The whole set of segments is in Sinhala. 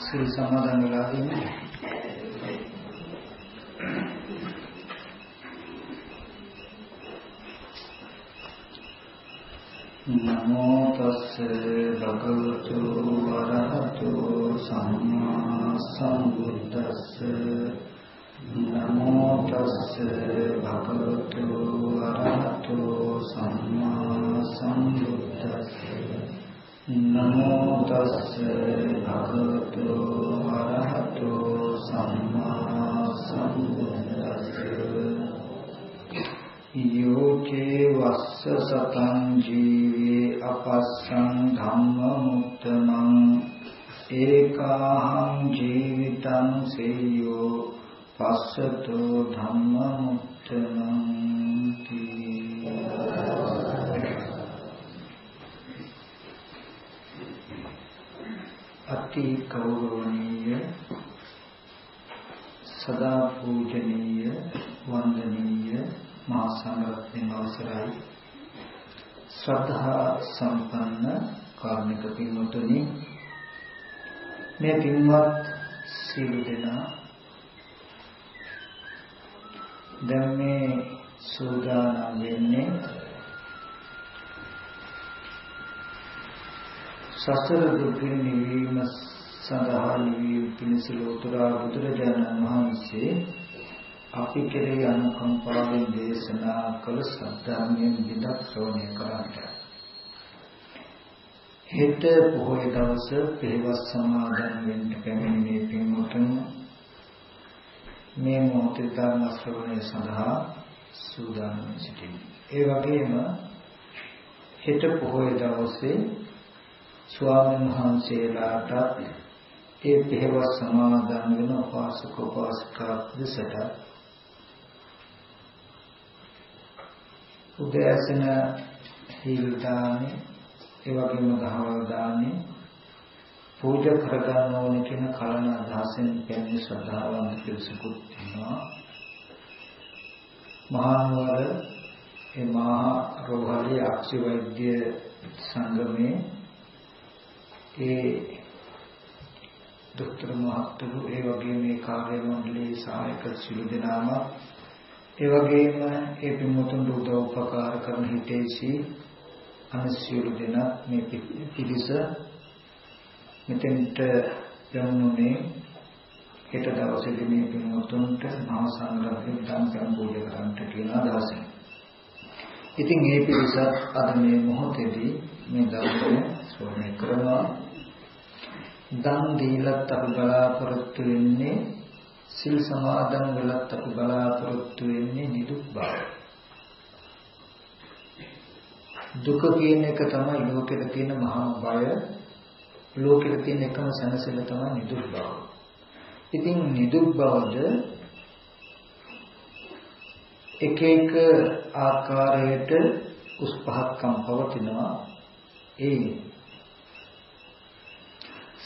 සිල් සමාදන් වෙලා ඉන්නේ. නමෝ තස්ස භගවතු වරහතු සම්මා සම්බුද්දස්ස. නමෝ තස්ස භගවතු වරහතු සම්මා සම්බුද්දස්ස නමෝ තස්ස භගවතු වරහතු සම්මා සම්බුද්දස්ස යෝචේ වස්ස සතං ජීවේ අපස්සං ධම්ම මුත්තමං ඒකාහං ජීවිතං සේයෝ පස්සතෝ ධම්ම මුත්තමං අති කෞරවණීය සදා පූජනීය වන්දනීය මහා සංඝරත්නයේ අවසරයි. ශ්‍රද්ධා සම්පන්න කාර්මික පින්වතුනි මේ පින්වත් සියලු දෙනා දැන් මේ සූදානම් වෙන්නේ සසර දුක් නිවීම සඳහා නිවීම පිණිස ලෝතර බුදුරජාණන් වහන්සේ අපි කෙරෙහි අනුකම්පාවෙන් දේශනා කළ සත්‍යයෙන් විදක් ශ්‍රවණය කරන්නට. හෙට පොහොය දවස පෙරවස් සමාදන් වෙන්න පැමිණි පින්වතුන් මේ මොහොතේ ධර්ම ශ්‍රවණය සඳහා සූදානම් සිටිනවා. ඒ වගේම හෙට පොහොය දවසේ ස්වාමීන් වහන්සේලාට ඒ පෙරවස් සමාදන් වෙන උපාසක උපාසිකා දෙසට උදෑසන සීල් දානේ ඒ වගේම දහවල් දානේ පූජා කරගන්න ඕනේ කියන කලන අදහසෙන් කියන්නේ ශ්‍රද්ධාවන්ත පිරිසකුත් ඉන්නවා. මහානුවර ඒ මහා රෝහලේ අක්ෂි වෛද්‍ය සංගමේ ඒ දොස්තර මහත්තුරු ඒ වගේම මේ කාර්ය මණ්ඩලයේ සහායක සිළු දෙනාම ඒ වගේම ඒ පින්වතුන්ට උදව් උපකාර කරන හිතේසි අනසියලු දෙන මේ පිරිස මෙතෙන්ට යමුනේ හෙට දවසේදී මේ පින්වතුන්ට මහා සංඝරත්නයෙන් ධම්ම පූජා කරන්නට කියන අදහසෙන්. ඉතින් මේ පිරිස අද මේ මොහොතේදී මේ ධර්මය ශ්‍රවණය කරනවා. දන් දීලත් අපි බලාපොරොත්තු වෙන්නේ සිල් සමාදන් වෙලත් අපි බලාපොරොත්තු වෙන්නේ නිදුක් බව. දුක කියන එක තමයි ලෝකෙට තියෙන මහා බය. ලෝකෙට තියෙන එකම සැනසෙල්ල තමයි නිදුක් බව. ඉතින් නිදුක් බවද එක එක ආකාරයට උස් පහත්කම් පවතිනවා. ඒ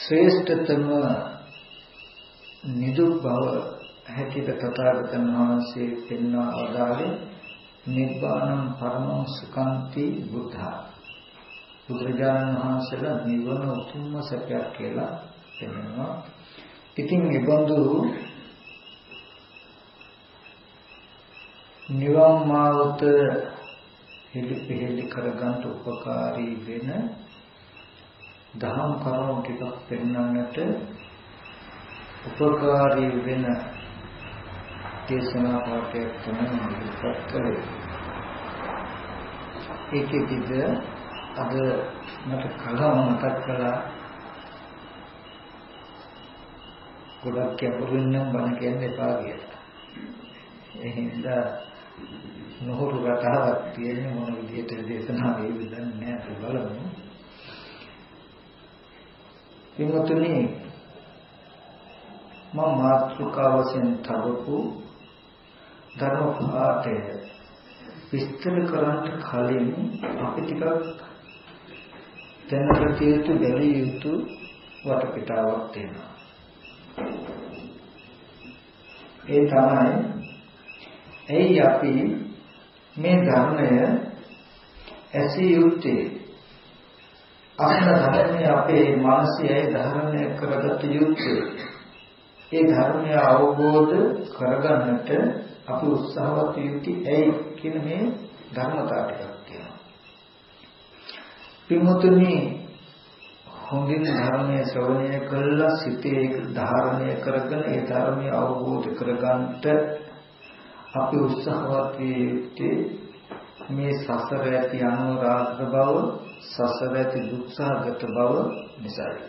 ශ්‍රේෂ්ඨතම නිදුක් බව හැටියට තථාගතයන් වහන්සේ පෙන්වා වදාළේ නිබ්බාණං පරමං සුඛන්ති බුද්ධා. බුදුරජාණන් වහන්සේලා නිවන උතුම්ම සත්‍යයක් කියලා පෙන්වනවා. ඉතින් නිබඳු නිවන් මාවත හෙලිපෙහෙලි කරගන්න උපකාරී වෙන දහම් කරුණු ටිකක් පෙන්වන්නට උපකාරී වෙන දේශනා පාඨයක් තමයි ඉදිරිපත් කරේ. ඒකෙදිද අද මට කලම මතක් කළා ගොඩක් ගැඹුරින් නම් බණ කියන්න එපා කියලා. ඒ හින්දා නොහොරු රටාවක් තියෙන මොන විදිහට දේශනා වේවිද නැහැ අපි බලමු. පින්වතුනි මම මාත්‍රිකා වශයෙන් තබපු ධර්ම පාඨය විස්තර කරන්න කලින් අපි ටිකක් දැනගත යුතු බැලිය යුතු වටපිටාවක් තියෙනවා. ඒ තමයි එයි අපි මේ ධර්මය ඇසිය යුත්තේ අන්න ධර්මයේ අපේ මානසයයි ධර්මය කරගත යුත්තේ ඒ ධර්මය අවබෝධ කරගන්නට අපි උත්සාහවත් යුත්තේ ඇයි කියන මේ ධර්මතාව ටිකක් තියෙනවා. පින්වතුනි හොඳින් ධර්මයේ ශ්‍රවණය කළා සිතේ ධාරණය කරගෙන ඒ ධර්මය අවබෝධ කරගන්නට අපි උත්සාහවත් යුත්තේ මේ සසර ඇති අනුරාධ බව සසර ඇති දුක්සහගත බව නිසායි.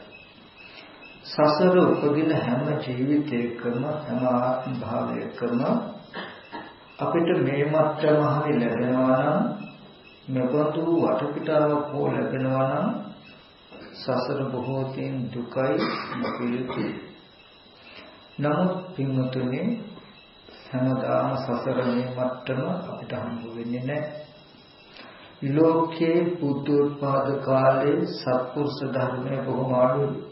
සසර උපදින හැම ජීවිතයකම හැම ආත්ම භාවයකම අපිට මේ මට්ටම හරි ලැබෙනවා නම් මෙබඳු වටපිටාවක් හෝ ලැබෙනවා නම් සසර බොහෝ තින් දුකයි නොපිළිතුයි. නමුත් පින්වතුනි හැමදාම සසර මේ මට්ටම අපිට හම්බ වෙන්නේ නැහැ. ලෝකේ බුද්ධෝත්පාද කාලේ සත්පුරුෂ ධර්මයේ බොහොම අඩුයි.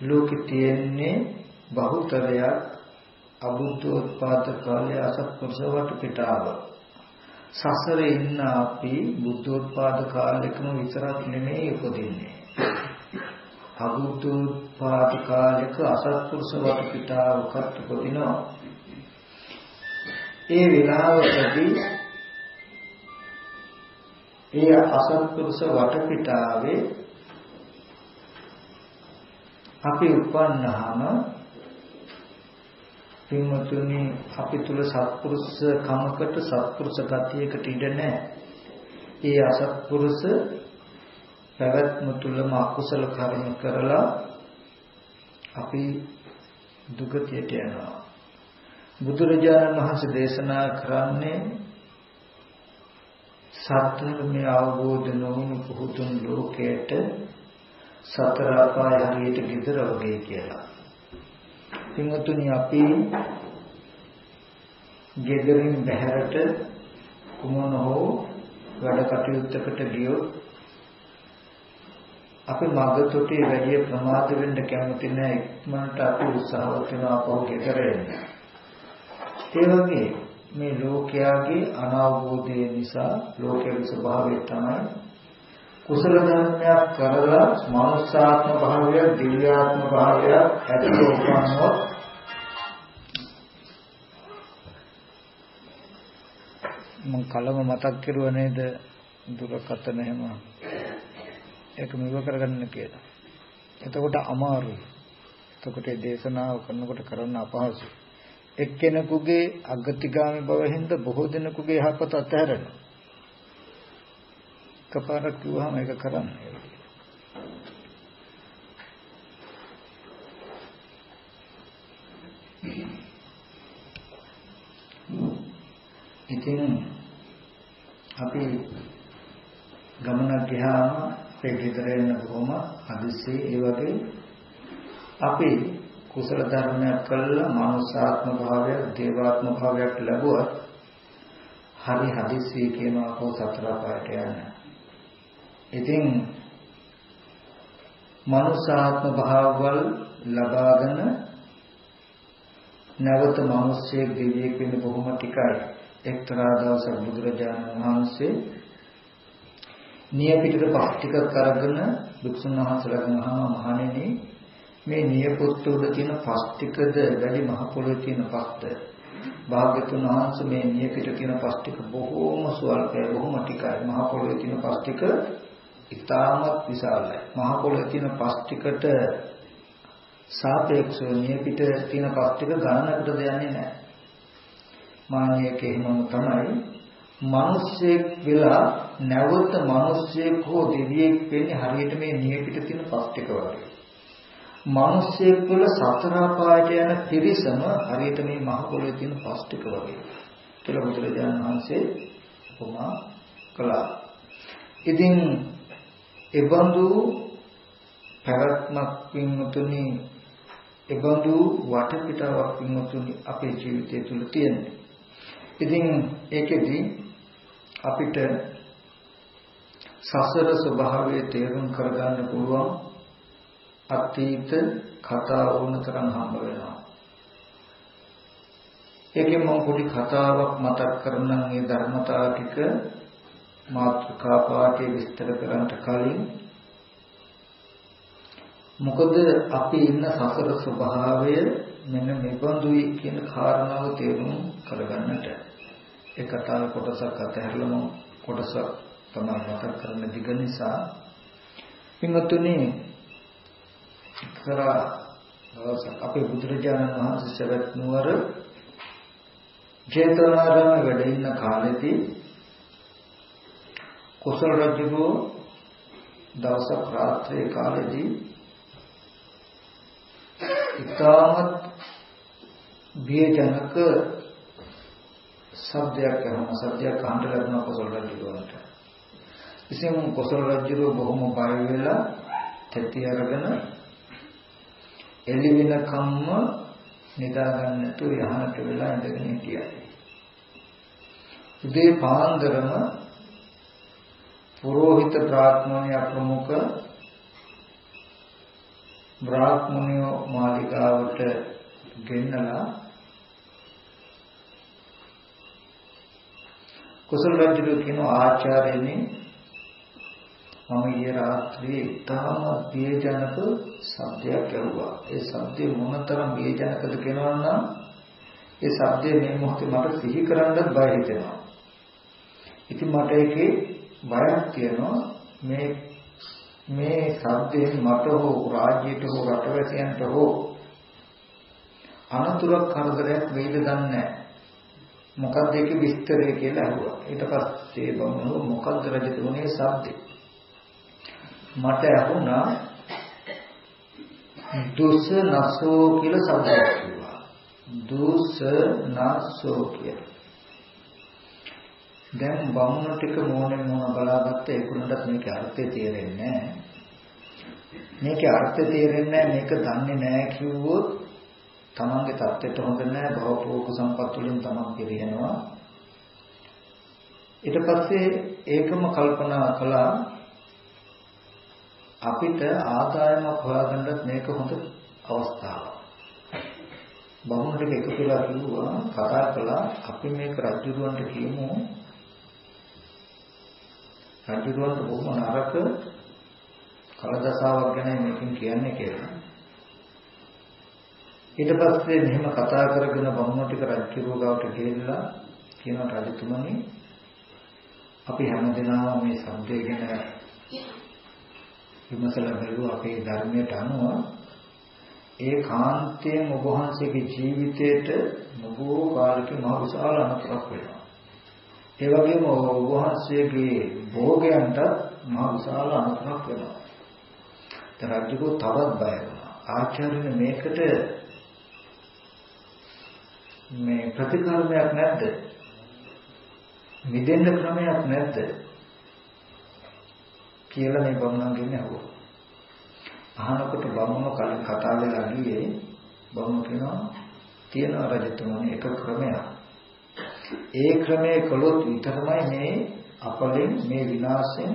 ලෝකෙ තියෙන්නේ බහුතරයක් අබුද්ධෝත්පාද කාලයේ අසත්පුරුෂ වටපිටාව. සසරේ ඉන්න අපි බුද්ධෝත්පාද කාලෙකම විතරක් නෙමෙයි උපදින්නේ. අබුද්ධෝත්පාද කාලෙක අසත්පුරුෂ වටපිටාවකට උපදිනවා. ඒ විලාවකදී ඒ අසත්පුරුෂ වටපිටාවේ අපි උපන්නාම පින්වතුනි අපි තුල සත්පුරුෂ කමකට සත්පුරුෂ ගතියකට ඉඩ නැහැ. ඒ අසත්පුරුෂ පැවැත්ම තුලම අකුසල කර්ම කරලා අපි දුගතියට යනවා. බුදුරජාණන් වහන්සේ දේශනා කරන්නේ සත්‍යමය අවබෝධ නොවුණු පුහුදුන් ලෝකයට සතර අපාය හරියට gedර වගේ කියලා. පින්වතුනි අපි gederin බහැරට කුමන හෝ වැඩ කටයුත්තකට ගියොත් අපි මගතොටේ වැඩි ප්‍රමාද වෙන්න කැමති නැහැ ඉක්මනට අපි උත්සාහවත් වෙනවා අපව ගෙදර එන්න. ඒ වගේ මේ ලෝකයාගේ අනාවබෝධය නිසා ලෝකයේ ස්වභාවය තමයි කුසල ධර්මයක් කරලා මනුෂ්‍යාත්ම භාවය, දිව්‍යාත්ම භාවය ඇතිව උපන්නොත් මම කලම මතක් කරුවා නේද දුරකතන එහෙම ඒක මෙව කරගන්න කියලා. එතකොට අමාරුයි. එතකොට දේශනාව කරනකොට කරන්න අපහසුයි. එක්කෙනෙකුගේ අගතිගාමී බව හින්දා බොහෝ දෙනෙකුගේ යහපත අත්හැරෙනවා. එකපාරක් කිව්වහම ඒක කරන්නේ. ඉතින් අපි ගමනක් ගියාම අපේ ගෙදර එන්න බොහොම හදිස්සියේ ඒ වගේ අපි කුසල ධර්මයක් කළා මානසාත්ම භාවයක් දේවාත්ම භාවයක් ලැබුවත් හරි හදිස්සිය කියනවා කෝ සතර පායට යන්න. ඉතින් මානසාත්ම භාවවල ලබාගෙන නැවත මිනිස්සෙක් දෙවියෙක් වෙන්න බොහොම ටිකයි. එක්තරා දවසක් බුදුරජාණන් වහන්සේ නියපිටක පස් ටිකක් අරගෙන දුක්සුන් වහන්සේලාගෙන් අහනවා මහණෙනි මේ නියපොත්ත උඩ තියෙන පස් ටිකද වැඩි මහ පොළොවේ තියෙන පස්ද? භාග්‍යතුන් වහන්සේ මේ නියපිට තියෙන පස් ටික බොහෝම සුවල්පයි බොහොම ටිකයි. මහ පොළොවේ තියෙන පස් ටික ඉතාමත් විශාලයි. මහ පොළොවේ තියෙන පස් ටිකට සාපේක්ෂව නියපිට තියෙන පස් ටික ගණනකට දෙන්නේ නැහැ. මානියක එහෙමම තමයි. මිනිස්සෙක් වෙලා නැවත මිනිස්සෙක් හෝ දෙවියෙක් වෙන්නේ හරියට මේ නියපිට තියෙන පස් ටික වගේ. මිනිස්සෙක් වල සතර පායට යන පිරිසම හරියට මේ මහ පොළොවේ තියෙන පස් ටික වගේ කියලා බුදුරජාණන් වහන්සේ උපමා කළා. ඉතින් එබඳු පැවැත්මක් විමුතුනි එබඳු වටපිටාවක් විමුතුනි අපේ ජීවිතය තුළ තියෙනවා. ඉතින් ඒකෙදි අපිට සසර ස්වභාවය තේරුම් කරගන්න පුළුවන් අතීත කතා වුණ තරම් හම්බ වෙනවා. ඒකෙන් මම පොඩි කතාවක් මතක් කරනම් මේ ධර්මතාව ටික මාත්‍රකා පාඨය විස්තර කරන්නට කලින්. මොකද අපි ඉන්න සසර ස්වභාවය මෙන්න මෙබඳුයි කියන කාරණාව තේරුම් කරගන්නට. ඒ කතාව කොටසක් අතහැරලම කොටසක් තමයි මතක් කරන්න දිග නිසා. පින්වත්නි කරා දවසක් අපේ බුදුරජාණන් වහන්සේ සවැත් නුවර ජේතවනාරාමයේ වැඩ ඉන්න කාලෙදී කුසල රජුගේ දවසක් රාත්‍රියේ කාලෙදී ඉතාමත් බියජනක සබ්දයක් අහන සබ්දයක් අහන්න ලැබුණ කුසල රජුගන්ට. ඉතින් කුසල රජු බොහොම බය වෙලා තෙති අරගෙන එළි වෙනකම්ම නිදා ගන්න නැතුව යහනට වෙලා ඉඳගෙන හිටියා. උදේ පාන්දරම පුරোহিত බ්‍රාහ්මණය ප්‍රමුඛ බ්‍රාහ්මණයෝ මාලිකාවට ගෙන්නලා කුසල රජු කියන ආචාර්යනේ මම ඊයේ රාත්‍රියේ ඉතාම බියජනක සද්දයක් ඇහුවා. ඒ සද්දේ මොනතරම් බියජනකද කියනවා නම් ඒ සද්දේ මේ මොහොතේ මට සිහි කරන්නත් බය හිතෙනවා. ඉතින් මට ඒකේ බයක් තියෙනවා මේ මේ සද්දයෙන් මට හෝ රාජ්‍යයට හෝ රටවැසියන්ට හෝ අනතුරක් කරදරයක් වෙයිද දන්නේ නැහැ. මොකක්ද ඒකේ විස්තරය කියලා අහුවා. ඊට පස්සේ බමුණු මොකක්ද රජතුමනේ සද්දේ? මට ඇහුණා දුස නසෝ කියලා සද්දයක් කිව්වා. දුස නසෝ කියලා. දැන් බමුණු ටික මොනේ මොන බලාගත්ත ඒකුණටත් මේකේ අර්ථය තේරෙන්නේ නැහැ. මේකේ අර්ථය තේරෙන්නේ නැහැ මේක දන්නේ නැහැ කිව්වොත් තමන්ගේ தත්ත්වයට හොඳ නැහැ භවපෝක සම්පත් වලින් තමන් පිරිනනවා. ඊට පස්සේ ඒකම කල්පනා කළා අපිට ආදායමක් හොයාගන්නත් මේක හොඳ අවස්ථාවක්. බමුණු ටික එකතු වෙලා කිව්වා කතා කළා අපි මේක රජුරවන්ට කියමු රජුරවන්ට බොහොම නරක කලදසාවක් ගැන මේකෙන් කියන්නේ කියලා. ඊට පස්සේ මෙහෙම කතා කරගෙන බමුණු ටික රජුරව ගාවට ගිහිල්ලා කියන රජතුමනි අපි හැමදෙනාම මේ සම්දේ ගැන විමසලා බලුවා අපේ ධර්මයට අනුව ඒ කාන්තයෙන් ඔබ වහන්සේගේ ජීවිතයට නබෝ කාලෙක මහ විශාල අනතුරක් වෙනවා. ඒ වගේම ඔබ වහන්සේගේ භෝගයන්ට මහ විශාල අනතුරක් වෙනවා. තරජ්ජකෝ තවත් බය වුණා. ආචාර්යනේ මේකට මේ ප්‍රතිකර්මයක් නැද්ද? මිදෙන්න ක්‍රමයක් නැද්ද? කියලා මේ බමුණන්ගෙන් අහුවා. අහනකොට බමුණෝ කලින් කතා වෙලා ගියේ බමුණෝ කියනවා තියෙන රජතුමනි එක ක්‍රමයක්. ඒ ක්‍රමයේ කළොත් විතරමයි මේ අපලෙන් මේ විනාශයෙන්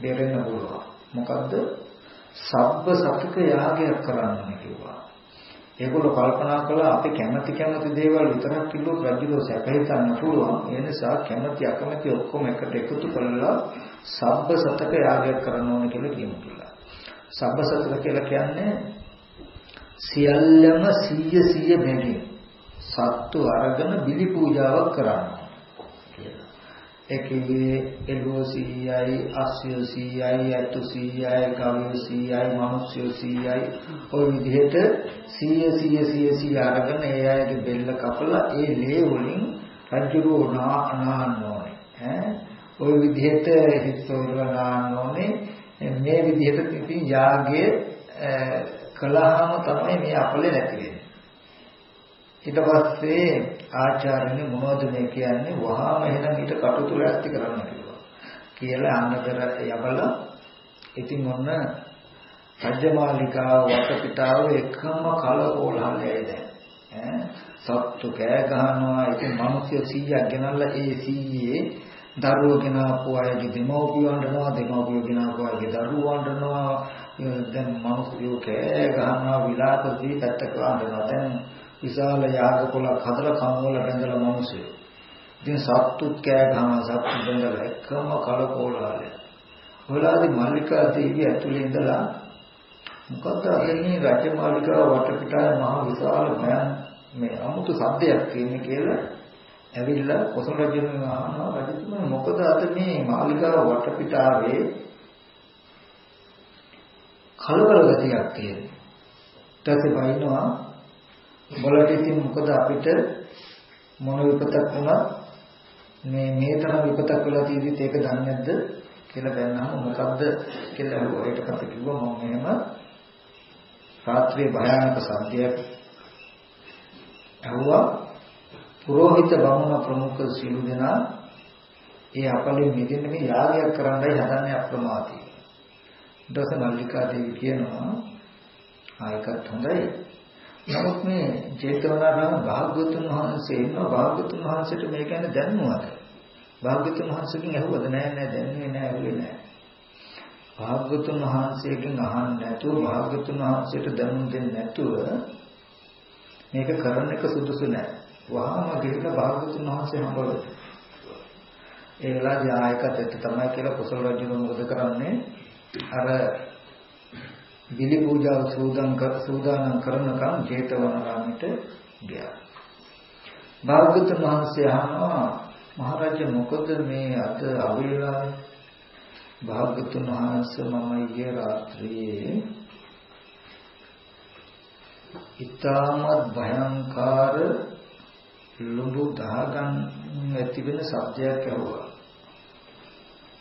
බේරෙන්න පුළුවන්. මොකද්ද? සබ්බ සතුක යාගයක් කරන්න කිව්වා. ඒගොල්ලෝ කල්පනා කළා අපි කැමති කැමති දේවල් විතරක් කිව්වොත් රජුලෝ සැපහිතන්න පුළුවන්. ඒ නිසා කැමති අකමැති ඔක්කොම එකට එකතු කරලා සබ්බ සතක යාගයක් කරන්න ඕන කියලා කියමු කියලා. සබ්බ සතක කියලා කියන්නේ සියල්ලම 100 100 බැගින් සත්තු අරගෙන බිලි පූජාවක් කරනවා. ඒකේ එළුව 100යි අස්සය 100යි ඇතු 100යි ගවය 100යි මිනිස්සු 100යි ඔය විදිහට 100 100 100 අරගෙන ඒ අයගේ බෙල්ල කපලා ඒ ලේ වලින් රජුරෝ නාන්න ඕනේ ඈ ඔය විදිහට හිස්සෝරව නාන්න ඕනේ. මේ විදිහට ඉතින් යාගයේ කළාම තමයි මේ අපලේ නැති වෙන්නේ. ඊට පස්සේ ආචාර්යනේ මොනවද මේ කියන්නේ? වහාම එහෙනම් ඊට කටුතුල ඇත්ති කරන්න කිව්වා. කියලා අන්නතර යබලා. ඉතින් ඔන්න රජමාලිකාව වටපිටාව එකම කලකෝලහලයි දැන්. ඈ? සත්තු කෑ ගහනවා. ඉතින් මිනිස්සු 100ක් ගෙනල්ලා ඒ 100 දරුවෝ ගෙනාපු අයගේ දෙමව්පියෝ වන්දනවා දෙමව්පියෝ ගෙනාපු අයගේ දරුවෝ වන්දනවා දැන් මිනිස්සු කෑ ගහනවා විලාප දී පැත්තක වන්දනවා දැන් විශාල යාග පොලක් හදලා කම්වල බැඳලා මිනිස්සු. ඉතින් සත්තුත් කෑ ගහන සත්තු බඳලා එකම කලකෝලාලය. ඔයාලදී මල්ලිකා දේවිය ඇතුලේ ඉඳලා මොකද්ද අදන්නේ රජමාලිකාව වටපිටාවේ මහ විශාල භයන් මේ 아무තු සද්දයක් තියෙන්නේ කියලා ඇවිල්ලා කොසල් රජුගෙන් අහනවා රජතුමා මොකද අද මේ මාලිකාව වටපිටාවේ කලබල ගතියක් තියෙන්නේ. ඊට පස්සේ බයිනවා බලට ඉතින් මොකද අපිට මොන විපතක් වුණා මේ මේ තරම් විපතක් වෙලා තියෙද්දිත් ඒක දන්නේ නැද්ද කියලා දැනනහම මොකද්ද කියලා අහුවා. ඊට පස්සේ කිව්වා මම මෙහෙම රාත්‍රියේ භයානක සද්දයක් ඇහුවා. පුරোহিত බමුණ ප්‍රමුඛ සිළු දෙනා ඒ අපලෙන් මිදෙන්න මේ යාගයක් කරන්නයි හදන්නේ අප්‍රමාදී. ඊට පස්සේ මල්ලිකා දේවී කියනවා ආයකත් හොඳයි. නමුත් මේ ජේතවනාරාම භාග්‍යවතුන් වහන්සේ ඉන්නවා භාග්‍යවතුන් වහන්සේට මේ ගැන දැනුණාද? භාග්‍යවතුන් වහන්සේගෙන් ඇහුවද නෑ නෑ දැනුනේ නෑ ඇහුවේ නෑ. භාග්‍යවතුන් වහන්සේගෙන් අහන්න නැතුව භාග්‍යවතුන් වහන්සේට දැනුම් දෙන්නේ නැතුව මේක කරන්න එක සුදුසු නෑ. වහාම ගිහිල්ලා භාග්‍යවතුන් වහන්සේ හම්බවෙන්න. ඒ වෙලාවේ ආයකත් තමයි කියලා කුසල රජු මොකද කරන්නේ? අර බිලි පූජාව සූදානම් කර සූදානම් කරනකම් ජේතවනාරාමයට ගියා. භාග්‍යවතුන් වහන්සේ අහනවා මහරජා මොකද මේ අද අවේලාවේ භාග්‍යවතුන් වහන්සේ මම ඊයේ රාත්‍රියේ ඊටමත් භයංකාර ලුඹු දහගන් ඇති වෙන සත්‍යයක් ඇහුවා.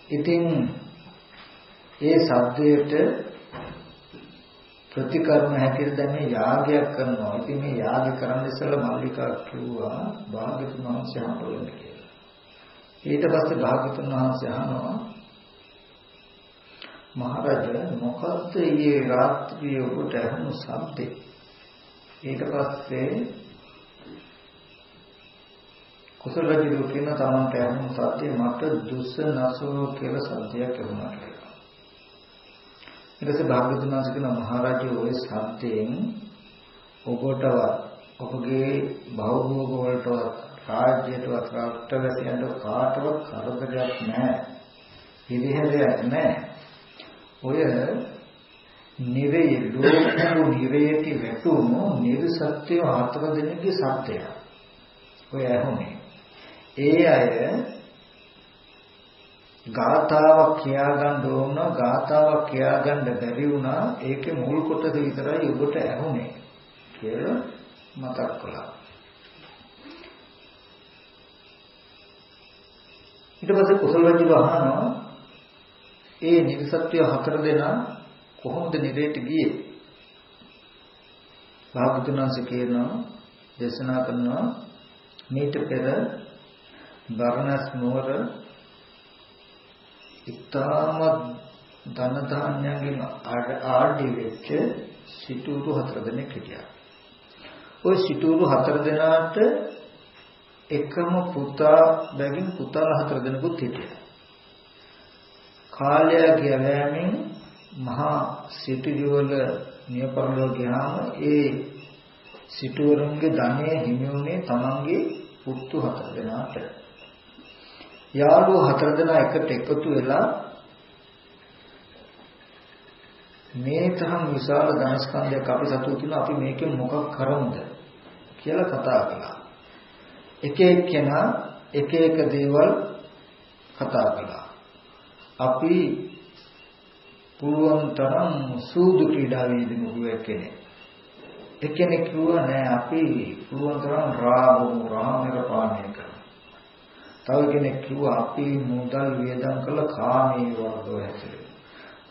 ඉතින් ඒ සද්දයට ප්‍රතිකර්ම හැටියට දැන් මේ යාගයක් කරනවා. ඉතින් මේ යාගය කරන්න ඉස්සෙල්ලා මල්ලිකා කිව්වා භාග්‍යතුන් වහන්සේ හම්බවෙන්න කියලා. ඊට පස්සේ භාග්‍යතුන් වහන්සේ අහනවා මහරජා මොකද්ද ඊයේ රාත්‍රියේ ඔබට ඇහුණු සද්දේ? ඊට පස්සේ කුසල රජු කියන තමන්ට යන සත්‍ය මට දුස්ස නසෝ කියලා සත්‍යයක් ලැබුණා කියලා. ඊට පස්සේ භාග්‍යවතුන් වහන්සේ කියන මහරජු ඔය සත්‍යයෙන් ඔබටවත් ඔබගේ භෞතික වලටවත් රාජ්‍යයටවත් රාष्ट्रවැසියන්ට කාටවත් කරදරයක් නැහැ. පිළිහෙලයක් නැහැ. ඔය නිවේ ලෝකෝ නිවේටි වැටුණු නිර්සත්‍ය ආත්මදෙනගේ සත්‍යය. ඔය ඇහුනේ. ඒ අය ගාතාවක් කියා ගන්න ඕන ගාතාවක් කියා ගන්න බැරි වුණා ඒකේ මුල් කොටස විතරයි ඔබට ඇහුනේ කියලා මතක් කළා. ඊට පස්සේ කුසල රජු අහනවා ඒ නිර්සත්‍ය හතර දෙනා කොහොමද නිරේට ගියේ? භාගතුනාංශ කියනවා දේශනා කරනවා මීට පෙර බරණස් නුවර ඉතාම ධන ධාන්‍යයෙන් ආඩි වෙච්ච සිටුරු හතර දෙනෙක් හිටියා. ওই සිටුරු හතර දෙනාට එකම පුතා බැගින් පුතාලා හතර දෙනෙකුත් හිටියා. කාලය ගියවෑමෙන් මහා සිටුරුවල නියපරලෝ ගියාම ඒ සිටුවරුන්ගේ ධනෙ හිමි වුණේ තමන්ගේ පුතු හතර දෙනාට. යාළුවෝ හතර දෙනා එකට එකතු වෙලා මේ තරම් විශාල ධනස්කන්ධයක් අපි සතු තුන අපි මේකෙන් මොකක් කරමුද කියලා කතා කළා. එක එක්කෙනා එක එක දේවල් කතා කළා. අපි පුළුවන් තරම් සූදු ක්‍රීඩාවේදී මුහුව කෙනෙක්. එක්කෙනෙක් කිව්වා නෑ අපි පුළුවන් තරම් රාබු රාමර පානය කරමු. තව කෙනෙක් කිව්වා අපි මුදල් වියදම් කළ කාමී වර්ධව හැසිරෙමු.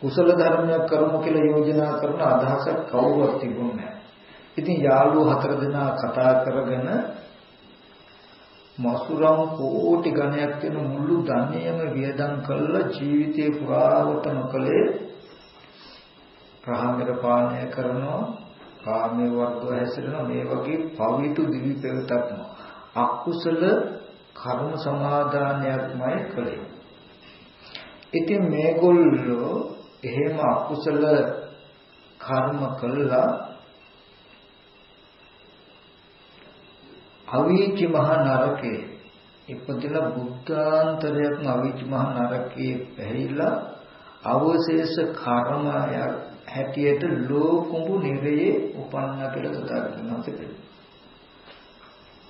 කුසල ධර්මයක් කරමු කියලා යෝජනා කරන අදහසක් කවුරුවත් තිබුණේ නැහැ. ඉතින් යාළුවෝ හතර දෙනා කතා කරගෙන මසුරම් කෝටි ගණයක් වෙන මුළු ධනයම වියදම් කළා ජීවිතේ පුරාවටම කළේ රහමර පානය කරනවා කාමයේ වර්ධව හැසිරෙනවා මේ වගේ පවිතු දිවි පෙරටක්ම අකුසල කර්ම සමාදානයක්මයි කළේ. ඉතින් මේගොල්ලෝ එහෙම අකුසල කර්ම කළා අවීචි මහ නරකේ ඉපදලා බුද්ධාන්තරයක් අවිච මහ නරකයේ පැහිලා අවශේෂ කර්මයක් හැටියට ලෝකුඹු නිරයේ උපන්න කියලා තථාගතයන් වහන්සේ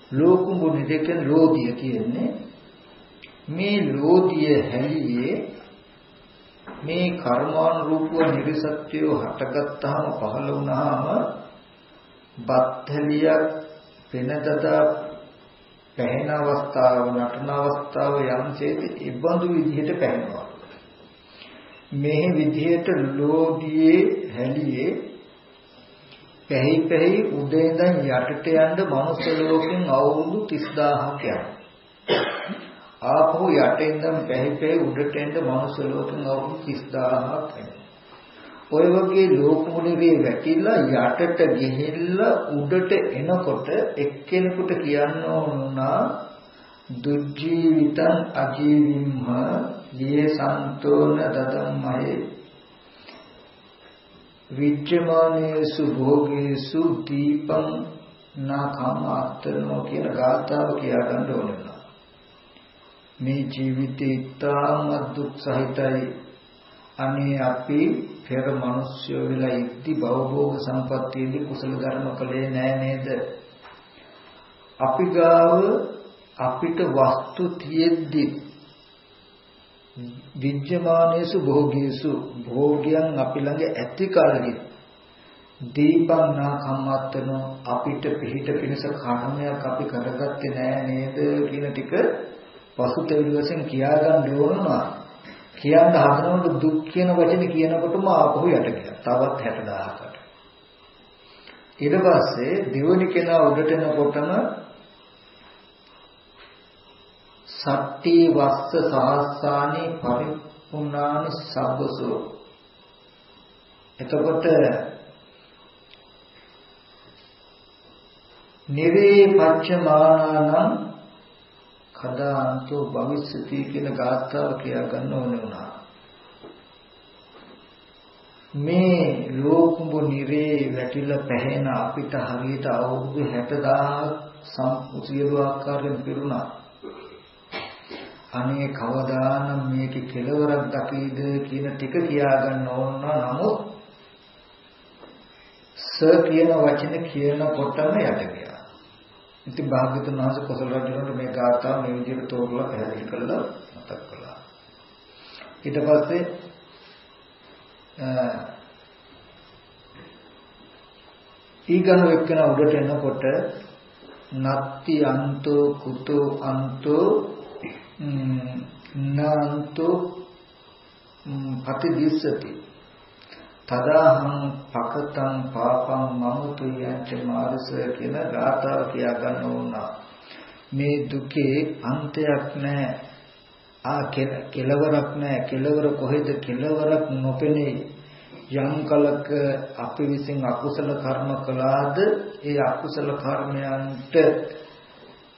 කියනවා. ලෝකුඹු නිරේ ලෝධිය කියන්නේ මේ ලෝධිය හැලියේ මේ කර්මානුරූපව නිර්සත්‍යය හටගත්තාම පහළ වුණාම බත්තලියක් වෙනදදා පැහැෙන අවස්ථාව නටන අවස්ථාව යම්සේද ඉබඳු විදිහට පැහැෙනවා මේ විදිහට ලෝධියේ හැලියේ පැහි පැහි උදේ ඉඳන් යටට යන්න මනුස්ස ලෝකෙන් අවුරුදු 30000ක් යනවා ආපහු යට ඉඳන් පැහි පැහි උඩට එන්න මනුස්ස ලෝකෙන් අවුරුදු 30000ක් යනවා ඔය වගේ ලෝකමුණේ වැටිලා යටට ගිහිල්ලා උඩට එනකොට එක්කෙනෙකුට කියන්න ඕනා දුජ්ජීවිතං අජීවිම්හ යේ සන්තෝන දදම්මයේ විච්ඡමානේසු භෝගේසු දීපං නාකමාත්තනෝ කියන ගාථාව කියා ගන්න ඕනේ. මේ ජීවිතේ ඉතාම දුක් සහිතයි. අනේ අපි පෙර මිනිස්සු වෙලා ඉද්දි භවභෝග සම්පත්තියේදී කුසල ධර්ම කළේ නෑ නේද? අපි ගාව අපිට වස්තු තියෙද්දි විජ්ජමානේසු භෝගීසු භෝගයන් අපි ළඟ ඇති කලදී දීපං නා කම්මත්තන අපිට පිහිට පිණිස කර්මයක් අපි කරගත්තේ නෑ නේද කියන ටික පසුතැවිලි වශයෙන් කියා ගන්න ඕනවා කියන්න හදනකොට දුක් කියන වචනේ කියනකොටම ආපහු යට ගියා. තවත් 60000කට. ඊට පස්සේ දෙවනි කෙනා උඩට එනකොටම සත්‍ටි වස්ස සහස්සානි පරිපුණානි සබ්බසෝ එතකොට නිවේ පච්චමානං කදාන්තෝ භවිෂ්‍යති කියන ගාථාව කියා ගන්න ඕනේ වුණා. මේ ලෝකුඹ නිරේ වැටිලා පැහැෙන අපිට හරියට අවුරුදු 60000 සම්පූර්ණ ආකාරයෙන් පිරුණා. අනේ කවදානම් මේකේ කෙලවරක් දකීද කියන ටික කියා ගන්න ඕන නමුත් ස කියන වචනේ කියනකොටම යට ගියා. ඉතින් භාග්‍යතුන් වහන්සේ කොසල් රජුන්ට මේ ගාථාව මේ විදිහට තෝරලා පැහැදිලි කරලා මතක් කළා. ඊට පස්සේ ඊගහ එක්කන උඩට එනකොට නත්ති අන්තෝ කුතෝ අන්තෝ නාන්තෝ පටිදිස්සති තදාහං පකතං පාපං මමුතු යංච මාරස කියන ගාථාව කියා ගන්න ඕනා. මේ දුකේ අන්තයක් නැහැ ආ කෙලවරක් නැහැ කෙලවර කොහෙද? කෙලවරක් නොපෙනේ. යම් කලක අපි විසින් අකුසල කර්ම කළාද ඒ අකුසල කර්මයන්ට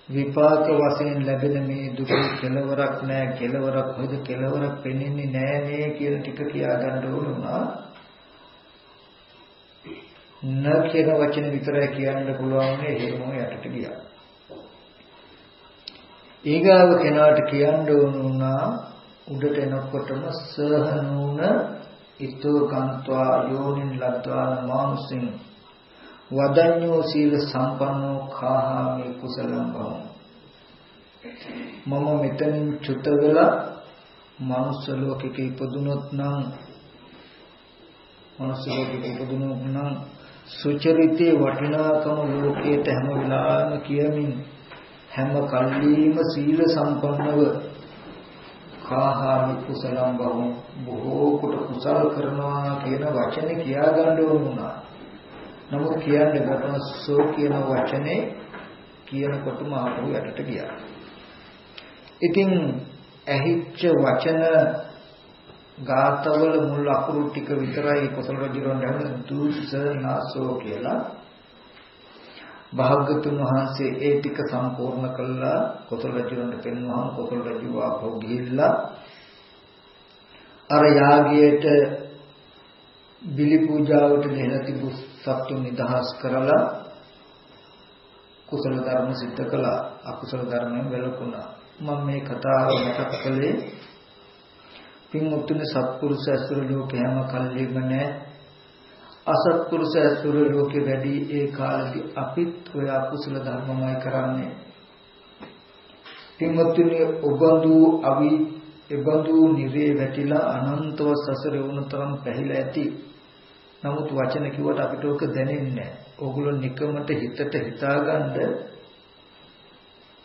විපාක වශයෙන් ලැබෙන මේ දුකේ කෙලවරක් නැහැ කෙලවරක් කොහෙද කෙලවරක් පෙනෙන්නේ නැහැ නේ කියන ටික කියා ගන්න ඕන න කියන වචන විතරයි කියන්න පුළුවන් නේ එහෙම යටට ගියා. ඊගාව කෙනාට කියන්න ඕන වුණා උඩට එනකොටම සහනුන ඊතෝ කන්ත්වා යෝනින් ලද්වාන මානුසින් වදඤ්ඤෝ සීල සම්පන්නෝ කාහාමි කුසලං බව මම මෙතනින් චුත වෙලා මනුස්ස ලෝකෙක ඉපදුනොත් නම් මනුස්ස ලෝකෙක ඉපදුනොත් නම් සුචරිතේ වටිනාකම ලෝකයට හැම වෙලාවෙම කියමින් හැම කල්ලීම සීල සම්පන්නව කාහාමි කුසලම් බව බොහෝ කොට කුසල් කරනවා කියන වචනේ කියා ගන්න ඕන වුණා. නමුත් කියන්නේ බටන සෝ කියන වචනේ කියනකොටම ආපහු යටට ගියා. ඉතින් ඇහිච්ච වචන ගාතවල මුල් අකුරු ටික විතරයි කොසල් රජුරන් දැන දුස්සනාසෝ කියලා භාග්‍යතුන් වහන්සේ ඒ ටික සම්පූර්ණ කළා කොසල් රජුරන්ට පෙන්වහම කොසල් රජු ආපහු ගිහිල්ලා අර යාගයට බිලි පූජාවට දෙන තිබු සත්තු නිදහස් කරලා කුසල ධර්ම සිද්ධ කළා අකුසල ධර්මයෙන් වැළකුණා මම මේ කතාව මතක් කළේ පින්වත්තුනි සත්පුරුෂ ඇසුර ලෝකේ හැම කල්ලිම නැහැ. අසත්පුරුෂ ඇසුර ලෝකේ වැඩි ඒ කාලෙදි අපිත් ඔය අකුසල ධර්මමයි කරන්නේ. පින්වත්තුනි ඔබඳු අවි එබඳු නිරේ වැටිලා අනන්තව සසරේ වුණ තරම් පැහිලා ඇති. නමුත් වචන කිව්වට අපිට ඕක දැනෙන්නේ නැහැ. ඕගොල්ලෝ නිකමට හිතට හිතාගන්න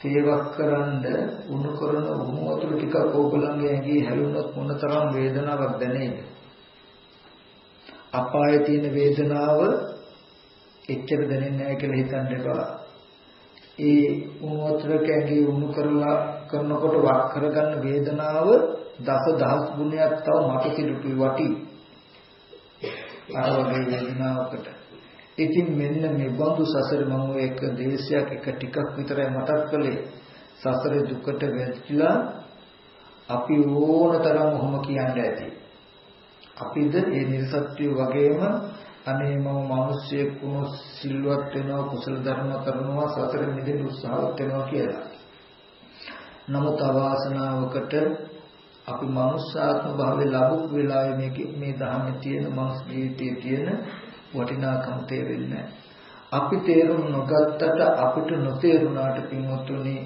තේවක් කරන්ඩ උණු කරන උණු වතුර ටිකක් ඕගොල්ලන්ගේ ඇඟේ හැලුනොත් මොනතරම් වේදනාවක් දැනෙයිද? අපායේ තියෙන වේදනාව එච්චර දැනෙන්නේ නැහැ කියලා හිතන්න එපා. ඒ උණු වතුරක ඇඟේ උණු කරලා කරනකොට වක් කරගන්න වේදනාව දස දහස් ගුණයක් තව මට පිළිපි වටි. ආ වගේ වේදනාවකට ඉතින් මෙන්න මේ බඳු සසර මම එක දේශයක් එක ටිකක් විතරයි මතක් කළේ. සසර දුකට වැටිලා අපි ඕනතරම් ඔහොම කියන්න ඇති. අපිද ඒ නිර්සත්‍ය වගේම අනේ මම මිනිස්සෙක් වුණොත් සිල්වත් වෙනවා කුසල ධර්ම කරනවා සතර මිදෙන්න උත්සාහවත් වෙනවා කියලා. නමුත් අවාසනාවකට අපි මනුෂ්‍යාත්ම භාවයේ ලැබුක් වෙලාවේ මේක මේ ධර්මයේ තියෙන මනුස්ස ජීවිතයේ තියෙන වටිනාකම තේරෙන්නේ අපි තේරුම් නොගත්තට අපිට නොතේරුණාට පින්වත්තුනි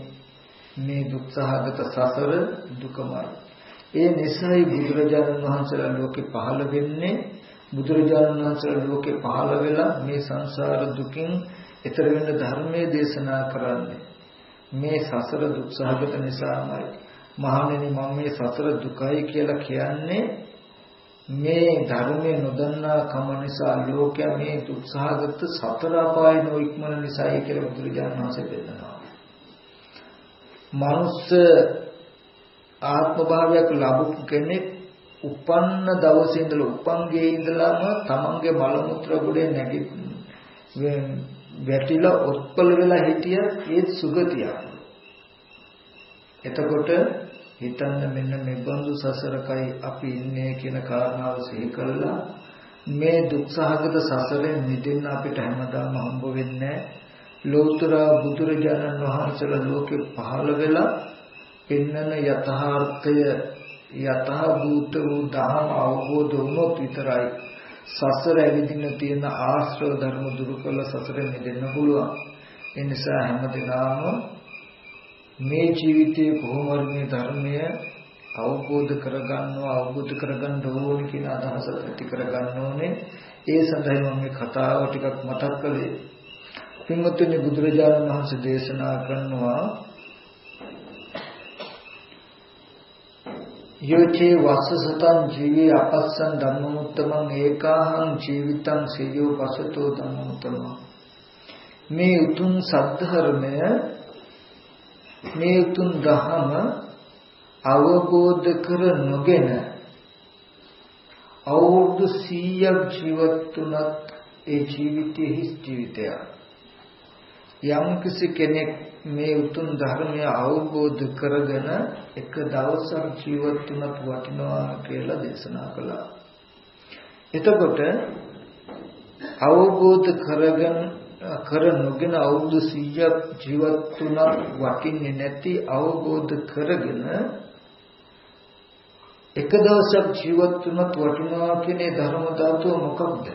මේ දුක්සහගත සසර දුකමයි. ඒ නිසායි බුදුරජාණන් වහන්සේලා ලෝකේ පහළ වෙන්නේ බුදුරජාණන් වහන්සේලා ලෝකේ පහළ වෙලා මේ සංසාර දුකින් ඈතර වෙන්න ධර්මයේ දේශනා කරන්නේ. මේ සසර දුක්සහගත නිසාමයි. මහණෙනි මම මේ සසර දුකයි කියලා කියන්නේ මේ ධර්මයේ නොදන්නා කම නිසා ලෝකයා මේ දුක්සහගත සතර අපාය නොඉක්මන නිසායි කියලා බුදුරජාණන් වහන්සේ දෙන්නවා. මනුස්ස ආත්ම භාවයක් ලැබු කෙනෙක් උපන්න දවසේ ඉඳලා උපන්ගේ ඉඳලාම තමන්ගේ මල මුත්‍ර ගොඩේ නැගි වැටිලා ඔත්පල වෙලා හිටිය ඒ සුගතිය. එතකොට හිතන්න මෙන්න මේ බඳු සසරකයි අපි ඉන්නේ කියන කාරණාව සිහි කළා. මේ දුක්සහගත සසරෙන් මිදෙන්න අපිට හැමදාම හම්බ වෙන්නේ ලෝතර බුදුරජාණන් වහන්සේලා ලෝකෙ පහළ වෙලා පෙන්වන යථාර්ථය යථා භූත වූ ධර්ම අවබෝධ වුණොත් විතරයි සසර ඇවිදින්න තියෙන ආශ්‍රව ධර්ම දුරු කළ සසරෙන් මිදෙන්න පුළුවන්. ඒ නිසා හැමදෙනාම මේ ජීවිතයේ කොහොමද මේ ධර්මය අවබෝධ කරගන්නවා අවබෝධ කරගන්න ඕනේ කියන අදහස ඇති කරගන්න ඕනේ. ඒ සඳහා මම මේ කතාව ටිකක් මතක් කළේ. පින්වත්නි බුදුරජාණන් වහන්සේ දේශනා කරනවා යෝචේ වස්සසතං ජීවී අපස්සං ධම්මමුත්තමං ඒකාහං ජීවිතං සියෝ පසතෝ ධම්මමුත්තමං. මේ උතුම් සත්‍ය මේ උතුම් ධහම අවබෝධ කර නොගෙන අවුරුදු 100ක් ජීවත් වුණත් ඒ ජීවිතයේ හිස් ජීවිතයක් යම් කිසි කෙනෙක් මේ උතුම් ධර්මය අවබෝධ කරගෙන එක දවසක් ජීවත් වුණත් වටිනවා කියලා දේශනා කළා. එතකොට අවබෝධ කරගෙන කර නොගෙන අවුරුදු 100ක් ජීවත් වුණත් වටින්නේ නැති අවබෝධ කරගෙන එක දවසක් ජීවත් වුණත් වටිනවා කියන ධර්ම ධාතුව මොකක්ද?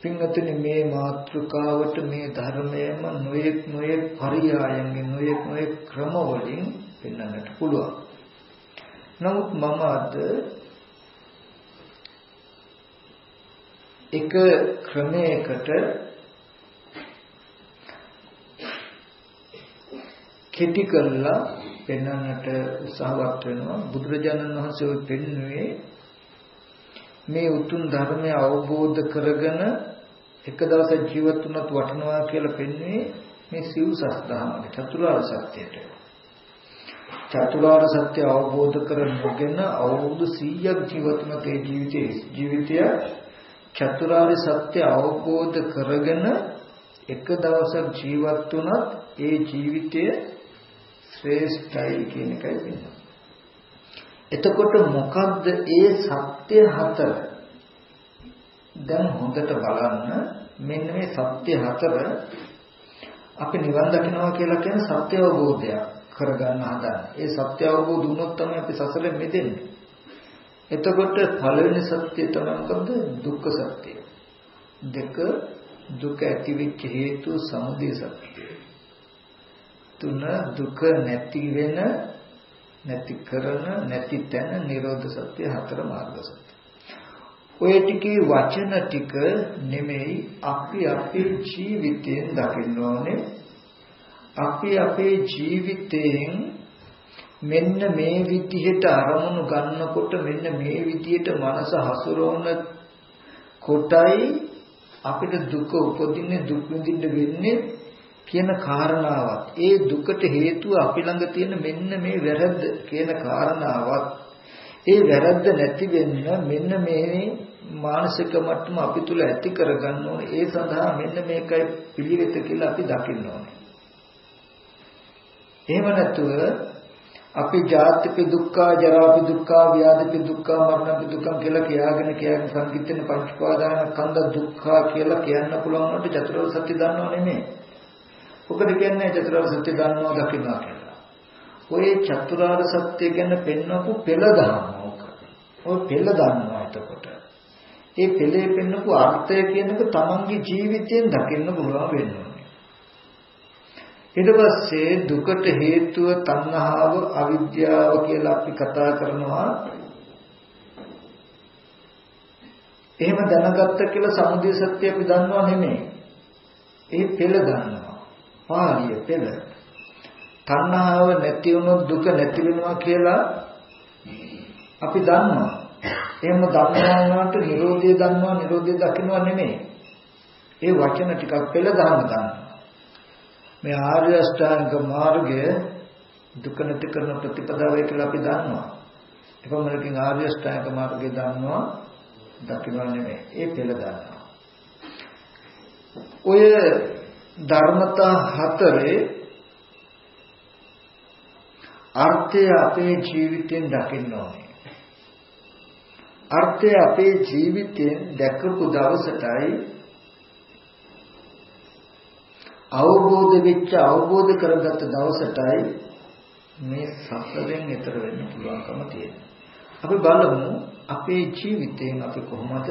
පින්වතුනි මේ මාත්‍රකාවට මේ ධර්මයම නොයෙක් නොයෙක් පරියායන්ගෙන් නොයෙක් නොයෙක් ක්‍රම වලින් පෙන්වන්නට පුළුවන්. නමුත් මම අද එක ක්‍රමයකට කෙටි කරලා පෙන්වන්නට උත්සාහවත් වෙනවා. බුදුරජාණන් වහන්සේ ඔය පෙන්වුවේ මේ උතුම් ධර්මය අවබෝධ කරගෙන එක දවසක් ජීවත් වුණත් වටිනවා කියලා පෙන්වුවේ මේ සිව්සස් දහම චතුරාර්ය සත්‍යයට. චතුරාර්ය සත්‍ය අවබෝධ කරගෙන අවුරුදු 100ක් ජීවත් වුණත් ඒ ජීවිතයේ ජීවිතය චතුරාර්ය සත්‍ය අවබෝධ කරගෙන එක දවසක් ජීවත් වුණත් ඒ ජීවිතය ශ්‍රේෂ්ඨයි කියන එකයි වෙන්නේ. එතකොට මොකද්ද ඒ සත්‍ය හතර? දැන් හොඳට බලන්න මෙන්න මේ සත්‍ය හතර අපි නිවන් දකින්නවා කියලා කියන සත්‍ය අවබෝධයක්. කරගන්න හදන්නේ. ඒ සත්‍ය අවබෝධ වුණොත් තමයි අපි සසරෙන් මිදෙන්නේ. එතකොට පළවෙනි සත්‍ය තමයි මොකද්ද? දුක්ඛ සත්‍ය. දෙක දුක ඇතිවෙච්ච හේතු සමුදය සත්‍ය. තුන දුක නැති වෙන නැති කරන නැති තැන නිරෝධ සත්‍ය හතර මාර්ග සත්‍ය. ඔය ටිකේ වචන ටික නෙමෙයි අපි අපේ ජීවිතයෙන් දකින්න ඕනේ. අපි අපේ ජීවිතයෙන් මෙන්න මේ විදිහට අරමුණු ගන්නකොට මෙන්න මේ විදිහට මනස හසුරවන කොටයි අපිට දුක උපදින්නේ දුක් විඳින්න වෙන්නේ කියන කාරණාවත් ඒ දුකට හේතුව අපි ළඟ තියෙන මෙන්න මේ වැරද්ද කියන කාරණාවත් ඒ වැරද්ද නැති වෙන්න මෙන්න මේ මානසික මට්ටම අපි තුල ඇති කරගන්න ඕනේ. ඒ සඳහා මෙන්න මේකයි පිළිවෙත කියලා අපි දකින්න ඕනේ. එහෙම නැතුව අපි ජාතිපි දුක්ඛා ජරාපි දුක්ඛා ව්‍යාධිපි දුක්ඛා මරණපි දුක්ඛම් කියලා කියාගෙන කියාගෙන සංකීර්තන පංච උපාදාන කන්ද දුක්ඛා කියලා කියන්න පුළුවන් වුණාට චතුරාර්ය සත්‍ය දන්නව නෙමෙයි. ඔකට කියන්නේ චතුරාර්ය සත්‍ය දන්නවා දකින්නවා කියලා. ඔය චතුරාර්ය සත්‍ය ගැන පෙන්වපු පෙළ දහමෝක. ඔය පෙළ දන්නවා එතකොට. ඒ පෙළේ පෙන්වපු අර්ථය කියන එක තමන්ගේ ජීවිතයෙන් දකින්න පුළුවන් වෙනවා. ඊට පස්සේ දුකට හේතුව තණ්හාව අවිද්‍යාව කියලා අපි කතා කරනවා. එහෙම දැනගත්ත කියලා සමුදය සත්‍ය අපි දන්නවා නෙමෙයි. ඒ පෙළ දන්නවා. පාළිය පෙළ. තණ්හාව නැති වුණොත් දුක නැති වෙනවා කියලා අපි දන්නවා. එහෙම දන්නවා වුණාට නිරෝධය දන්නවා නිරෝධය දකින්නවා නෙමෙයි. ඒ වචන ටිකක් පෙළ දාන්න ගන්නවා මේ ආර්ය අෂ්ටාංග මාර්ගය දුක නැති කරන ප්‍රතිපදාවයි කියලා අපි දන්නවා. එපමණකින් ආර්ය අෂ්ටාංග මාර්ගය දන්නවා දකින්න නෙමෙයි. ඒ පෙළ දන්නවා. ඔය ධර්මතා හතරේ අර්ථය අපේ ජීවිතෙන් දකින්න ඕනේ. අර්ථය අපේ ජීවිතෙන් දැකපු දවසටයි අවබෝධ වෙච්ච අවබෝධ කරගත්ත දවසටයි මේ සසරෙන් එතර වෙන්න පුළුවන්කම තියෙන්නේ. අපි බලමු අපේ ජීවිතයෙන් අපි කොහොමද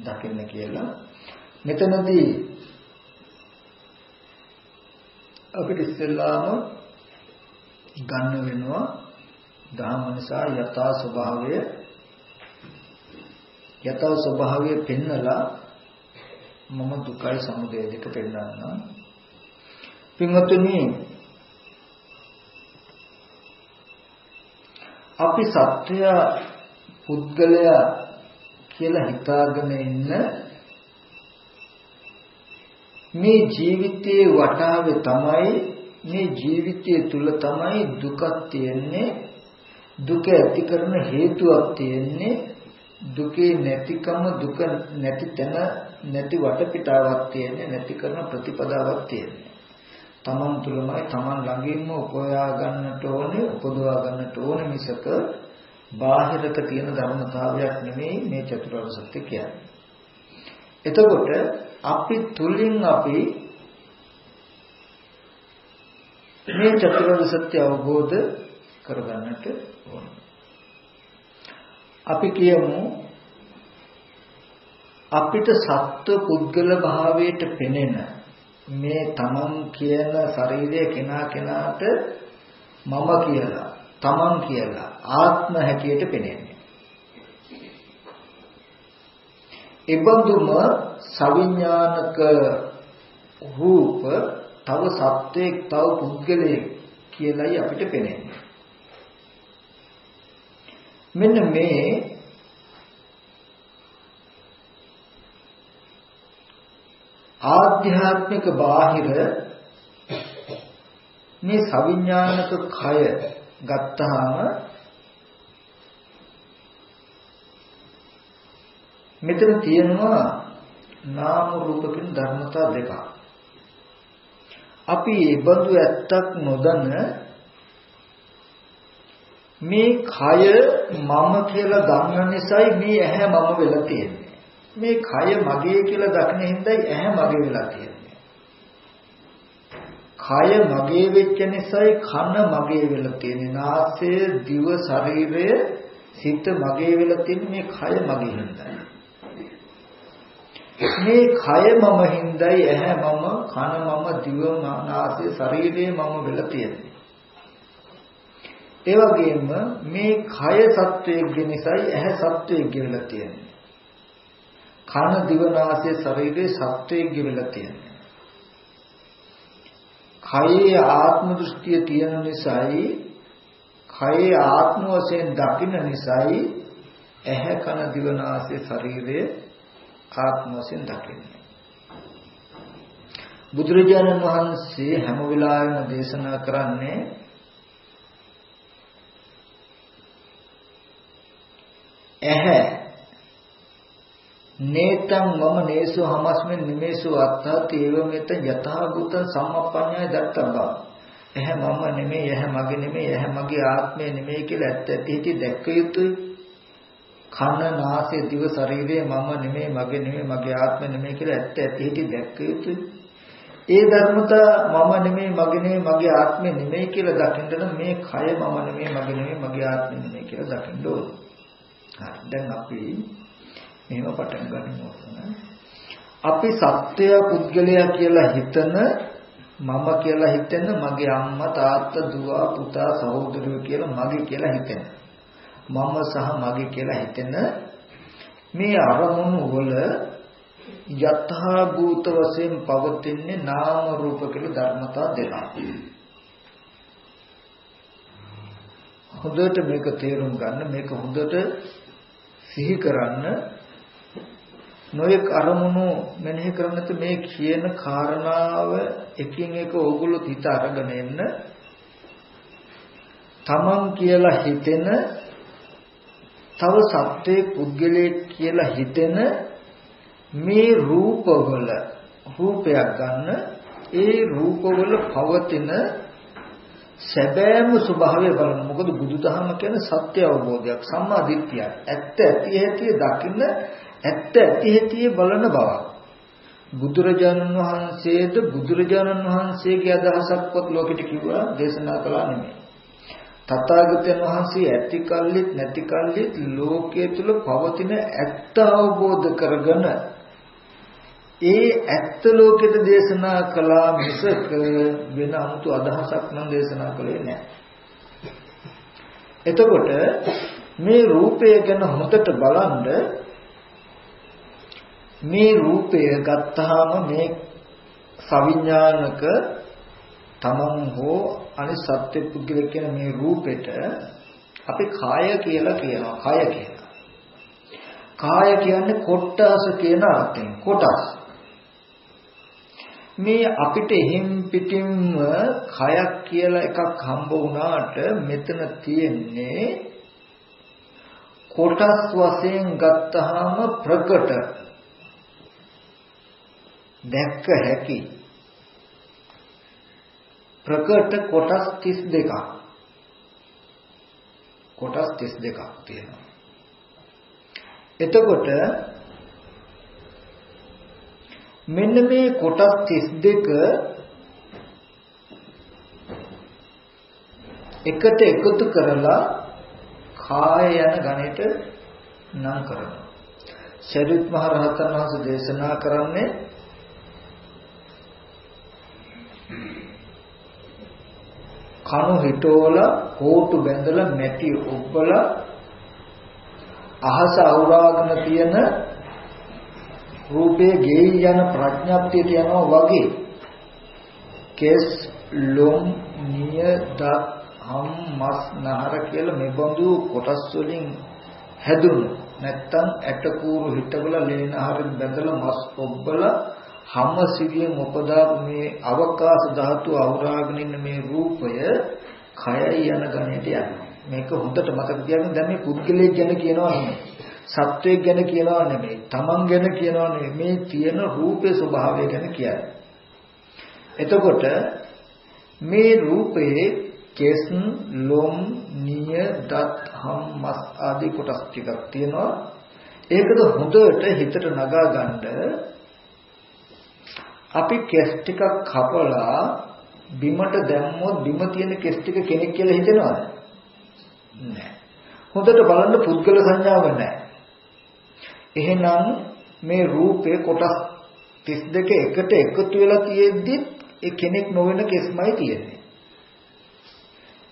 දකින්න කියලා. මෙතනදී අපිට ඉස්සෙල්ලාම ගන්න වෙනවා ධම්ම නිසා යථා ස්වභාවය යථා ස්වභාවය පෙන්නලා මම දුකයි සමුදය දෙක පෙන්නන්නම් පින්වතුනි අපි සත්‍ය පුද්ගලයා කියලා හිතාගෙන ඉන්න මේ ජීවිතයේ වටාවේ තමයි මේ ජීවිතය තුල තමයි දුකක් තියෙන්නේ දුක ඇති කරන හේතුවක් තියෙන්නේ දුකේ නැතිකම දුක නැති තැන නැති වටපිටාවක් තියෙන්නේ නැති කරන ප්‍රතිපදාවක් තියෙන්නේ. තමන් තුළමයි තමන් ළඟින්ම උපයා ගන්නට ඕනේ උපදවා ගන්නට ඕනේ මිසක බාහිරක තියෙන ධර්මතාවයක් නෙමෙයි මේ චතුරාර්ය සත්‍ය කියන්නේ. එතකොට අපි තුලින් අපි මේ චතුරාර්ය සත්‍ය අවබෝධ කරගන්නට ඕනේ. අපි කියමු අපිට සත්ව පුද්ගල භාවයට පෙනෙන මේ තමන් කියන ශරීරය කෙනා කෙනාට මම කියලා තමන් කියලා ආත්ම හැටියට පෙනෙන්නේ. ඉබඳුම සවිඥානික රූප තව සත්වයක් තව පුද්ගලයෙක් කියලායි අපිට පෙනෙන්නේ. මෙන්න මේ ආධ්‍යාත්මික බාහිර මේ සවිඥානික කය ගත්තාම මෙතන තියෙනවා නාම රූප කියන ධර්මතා දෙකක්. අපි ඒ බඳු ඇත්තක් නොදන මේ කය මම කියලා ගන්න නිසායි මේ ඇහැ මම වෙලා තියෙන්නේ. මේ කය මගේ කියලා දකින හින්දායි ඇහැ මගේ වෙලා තියෙන්නේ. කය මගේ වෙච්ච නිසායි කන මගේ වෙලා තියෙන්නේ. නාසය, දිව, ශරීරය, සිත මගේ වෙලා තියෙන්නේ මේ කය මගේ හින්දායි. මේ කය මම හින්දායි ඇහැ මම, කන මම, දිව, නාසය, ශරීරය මම වෙලා තියෙන්නේ. ඒ වගේම මේ කය සත්වයේ නිසායි ඇහැ සත්වයේ ගෙවලා තියෙන්නේ. කන දිව නාසය ශරීරයේ සත්වයේ ගෙවලා තියෙන්නේ. කයේ ආත්ම දෘෂ්ටිය තියෙන නිසායි කයේ ආත්ම වශයෙන් දකින්න නිසායි ඇහැ කන දිව නාසය ශරීරය ආත්ම වශයෙන් දකින්නේ. බුදුරජාණන් වහන්සේ හැම වෙලාවෙම දේශනා කරන්නේ ඇහැ නේතං මම නේසෝ හමස්මෙන් නිමේසෝ අත්තාති ඒව මෙත යථා භූතං සම්මප්පඤ්ඤය දත්තබ්බා එහැ මම නෙමෙයි එහැ මගේ නෙමෙයි එහැ මගේ ආත්මය නෙමෙයි කියලා ඇත්ත ඇති හිටි දැක්ක යුතුයි. කන නාසය දිව ශරීරය මම නෙමෙයි මගේ නෙමෙයි මගේ ආත්මය නෙමෙයි කියලා ඇත්ත ඇති හිටි දැක්ක යුතුයි. ඒ ධර්මතා මම නෙමෙයි මගේ නෙමෙයි මගේ ආත්මය නෙමෙයි කියලා දකින්න මේ කය මම නෙමෙයි මගේ නෙමෙයි මගේ ආත්මය නෙමෙයි කියලා දකින්න ඕනේ. දැන් අපි මෙහෙම පටන් ගන්නමු අපි සත්‍ය පුද්ගලයා කියලා හිතන මම කියලා හිතෙන මගේ අම්මා තාත්තා දුව පුතා සහෝදරයෝ කියලා මගේ කියලා හිතෙන මම සහ මගේ කියලා හිතෙන මේ අරමුණු වල යථා භූත වශයෙන් පවතින්නේ නාම රූප කියලා ධර්මතා දෙකක්. හොඳට මේක තේරුම් ගන්න මේක හොඳට සිහි කරන්න නොයෙක් අරමුණු මෙනෙහි කරන්නත් මේ කියන කාරණාව එකින් එක ඕගොල්ලෝ හිත අරගෙන එන්න. තමන් කියලා හිතෙන තව සත්‍යයේ පුද්ගලයෙක් කියලා හිතෙන මේ රූපවල රූපයක් ගන්න. ඒ රූපවල පවතින සැබෑම ස්වභාවය බලන මොකද බුදුදහම කියන්නේ සත්‍ය අවබෝධයක් සම්මා දිට්ඨියක්. ඇත්ත ඇති ඇති දකින්න ඇත්ත ඇති ඇති බලන බවක් බුදුරජාණන් වහන්සේද බුදුරජාණන් වහන්සේගේ අදහසක්වත් ලෝකෙට කිව්වා දේශනා කළා නෙමෙයි තථාගතයන් වහන්සේ ඇති කල්ලිත් නැති කල්ලිත් ලෝකයේ තුල පවතින ඇත්ත අවබෝධ කරගෙන ඒ ඇත්ත ලෝකෙට දේශනා කළා මිසක වෙන 아무තු අදහසක් නම් දේශනා කළේ නැහැ. එතකොට මේ රූපය ගැන හොඳට බලන්න මේ රූපය ගත්තාම මේ සවිඥානික තමන් හෝ අනිත් සත්‍ය පුද්ගලෙක් කියන මේ රූපෙට අපි කාය කියලා කියනවා කාය කියලා. කාය කියන්නේ කොට්ටාස කියන අර්ථයෙන් කොටස්. මේ අපිට එහෙම් පිටින්ම කයක් කියලා එකක් හම්බ වුණාට මෙතන තියෙන්නේ කොටස් වශයෙන් ගත්තාම ප්‍රකට දැක්ක හැකි. ප්‍රකට කොටස් 32ක් කොටස් 32ක් තියෙනවා. එතකොට මෙන්න මේ කොටස් 32 එකට එකතු කරලා කාය යන ගණයට නම් කරනවා. ශරීරත් මහ රහතන් වහන්සේ දේශනා කරන්නේ කණු හිටෝල කෝටු බැඳලා මැටි ඔබ්බලා අහස අවුරාගෙන තියෙන රූපයේ ගෙයි යන ප්‍රඥාප්තියට යනවා වගේ. කෙස් ලොම් නිය දත් හම් මස් නහර කියලා මෙබඳු කොටස් වලින් හැදුණු. නැත්තම් ඇට කූරු හිටවල ලේනහරින් බැඳලා මස් ඔබ්බලා හැම සිවියෙන් උපදාපු මේ අවකාශ ධාතු අවරාගෙන ඉන්න මේ රූපය කයයි යන ගණයට යනවා. මේක හොඳට මතක තියාගන්න. දැන් මේ පුද්ගලයෙක් ගැන කියනවා නෙමෙයි. සත්වයක් ගැන කියනවා නෙමෙයි. තමන් ගැන කියනවා නෙමෙයි. මේ තියෙන රූපේ ස්වභාවය ගැන කියන්නේ. එතකොට මේ රූපයේ කෙස් ලොම් නිය දත් හම් මස් ආදී කොටස් ටිකක් තියෙනවා. ඒකද හොඳට හිතට නගා ගන්න අපි කෙස් ටිකක් කපලා බිමට දැම්මොත් බිම තියෙන කෙස් ටික කෙනෙක් කියලා හිතෙනවද? නැහැ. හොඳට බලන්න පුද්ගල සංඥාවක් නැහැ. එහෙනම් මේ රූපේ කොටස් 32 එකට එකතු වෙලා තියෙද්දි ඒ කෙනෙක් නොවන කෙස්මයි තියෙන්නේ.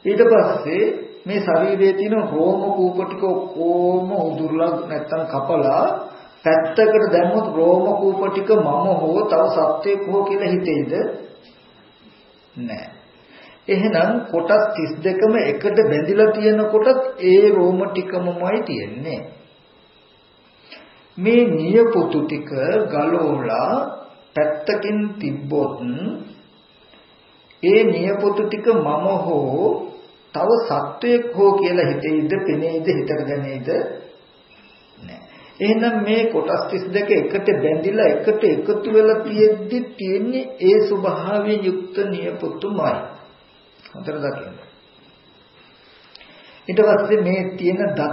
ඊට පස්සේ මේ ශරීරයේ තියෙන රෝම කූප ටික ඔක්කොම උදුරලා නැත්තම් කපලා පැත්තකට දැම්මොත් රෝම කූප ටික මම හෝ තව සත්වයක් හෝ කියලා හිතෙයිද? නැහැ. එහෙනම් කොටස් 32ම එකට බැඳිලා තියෙනකොටත් ඒ රෝම ටිකමමයි තියෙන්නේ. මේ නියපොතු ටික ගලවලා පැත්තකින් තිබ්බොත් ඒ නියපොතු ටික මම හෝ තව සත්වයක් හෝ කියලා හිතෙයිද පෙනෙයිද හිතට දැනෙයිද එහෙනම් මේ කොටස් 32 එකට බැඳිලා එකට එකතු වෙලා තියෙද්දි තියෙන්නේ ඒ ස්වභාවයෙන් යුක්ත නියපොතුමයි. හතර දකින්න. ඊට පස්සේ මේ තියෙන දත්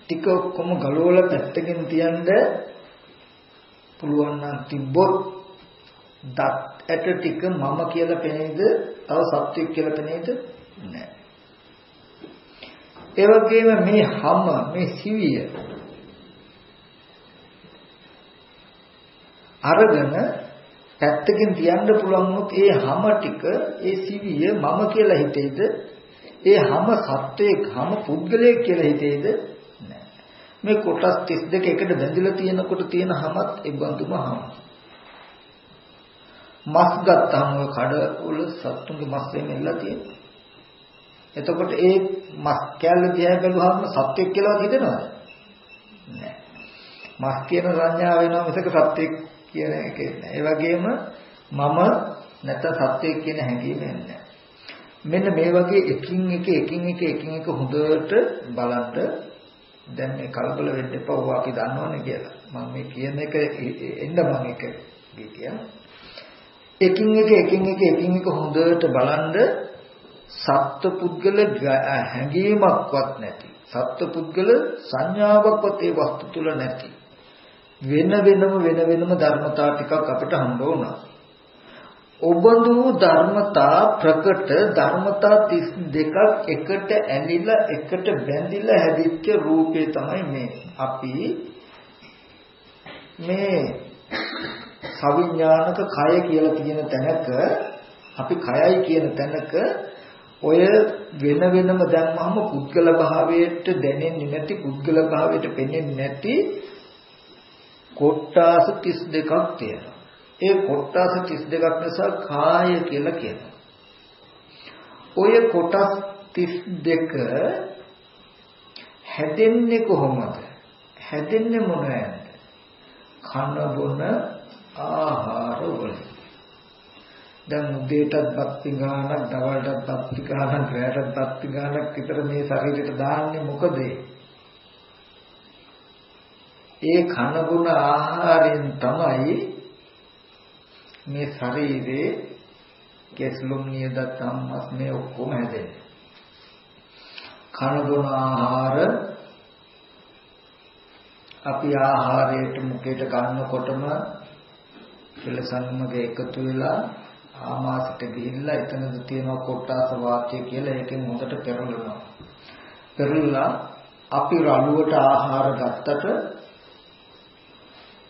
ටික ඔක්කොම ගලවලා පැත්තකින් තියන්න පුළුවන් නම් තිබ්බොත් දත් ඇට ටික මම කියලා පෙනේද? තව සත්‍යයක් කියලා පෙනේද? නැහැ. ඒ වගේම මේ හැම මේ සිවිය අරගෙන පැත්තකින් තියන්න පුළුවන් වුත් ඒ හැම ටික ඒ සිවිය මම කියලා හිතේද? ඒ හැම සත්වයක් හැම පුද්ගලයෙක් කියලා හිතේද? මේ කොටස් 32 එකට බැඳිලා තියෙනකොට තියෙන හැමත් ඒ බඳුම හැම. මස් ගත්තාම ඔය කඩ වල සත්තුන්ගේ මස් වෙන්නලා තියෙනවා. එතකොට ඒ මස් කැල්ල දිහා බැලුවහම සත්වයක් කියලාවත් හිතෙනවද? නෑ. මස් කියන සංඥාව වෙනවා මිසක සත්වයක් කියන එක නෑ. ඒ වගේම මම නැත්නම් සත්‍යය කියන හැඟීම නැහැ. මෙන්න මේ වගේ එකින් එක එකින් එක එකින් එක හොඳට බලන්න දැන් මේ කලබල වෙන්න එපා ඔවා අපි දන්නවනේ කියලා. මම මේ කියන එක එන්න මම එක කියනවා. එකින් එක එකින් එක එකින් එක හොඳට බලන්න සත්පුද්ගල හැඟීමක්වත් නැති සත්පුද්ගල සංඥාවක්වත් ඒ වස්තු තුල නැති වෙන වෙනම වෙන වෙනම ධර්මතා ටිකක් අපිට හම්බ වුණා. ඔබඳු ධර්මතා ප්‍රකට ධර්මතා 32ක් එකට ඇලිලා එකට බැඳිලා හැදිච්ච රූපේ තමයි මේ අපි මේ සවිඥානික කය කියලා කියන තැනක අපි කයයි කියන තැනක ඔය වෙන වෙනම දැම්මම පුද්ගල භාවයට දැනෙන්නේ නැති පුද්ගල භාවයට පෙනෙන්නේ නැති කොට්ටාස 32ක් තියෙනවා. ඒ කොට්ටාස 32ක් නිසා කාය කියලා කියනවා. ඔය කොටස් 32 හැදෙන්නේ කොහොමද? හැදෙන්නේ මොනවද? කන බොන ආහාර වලින්. දැන් උදේටත් බත් පිඟානක්, දවල්ටත් බත් පිඟානක්, රාත්‍රියටත් බත් පිඟානක් විතර මේ ශරීරයට දාන්නේ මොකද? ඒ කනගුණ ආහාරයෙන් තමයි මේ ශරීරේ කෙස්ලොම් නියද සම්මස් මේ ඔක්කොම හැදෙන්නේ. කනගුණ ආහාර අපි ආහාරයට මුකේට ගන්නකොටම කෙලසන්නක එකතු වෙලා ආමාශයට ගිහිල්ලා එතනද තියෙනවා කොට්ටාස වාක්‍ය කියලා ඒකෙන් හොඳට පෙරලනවා. පෙරලලා අපි රළුවට ආහාර ගත්තට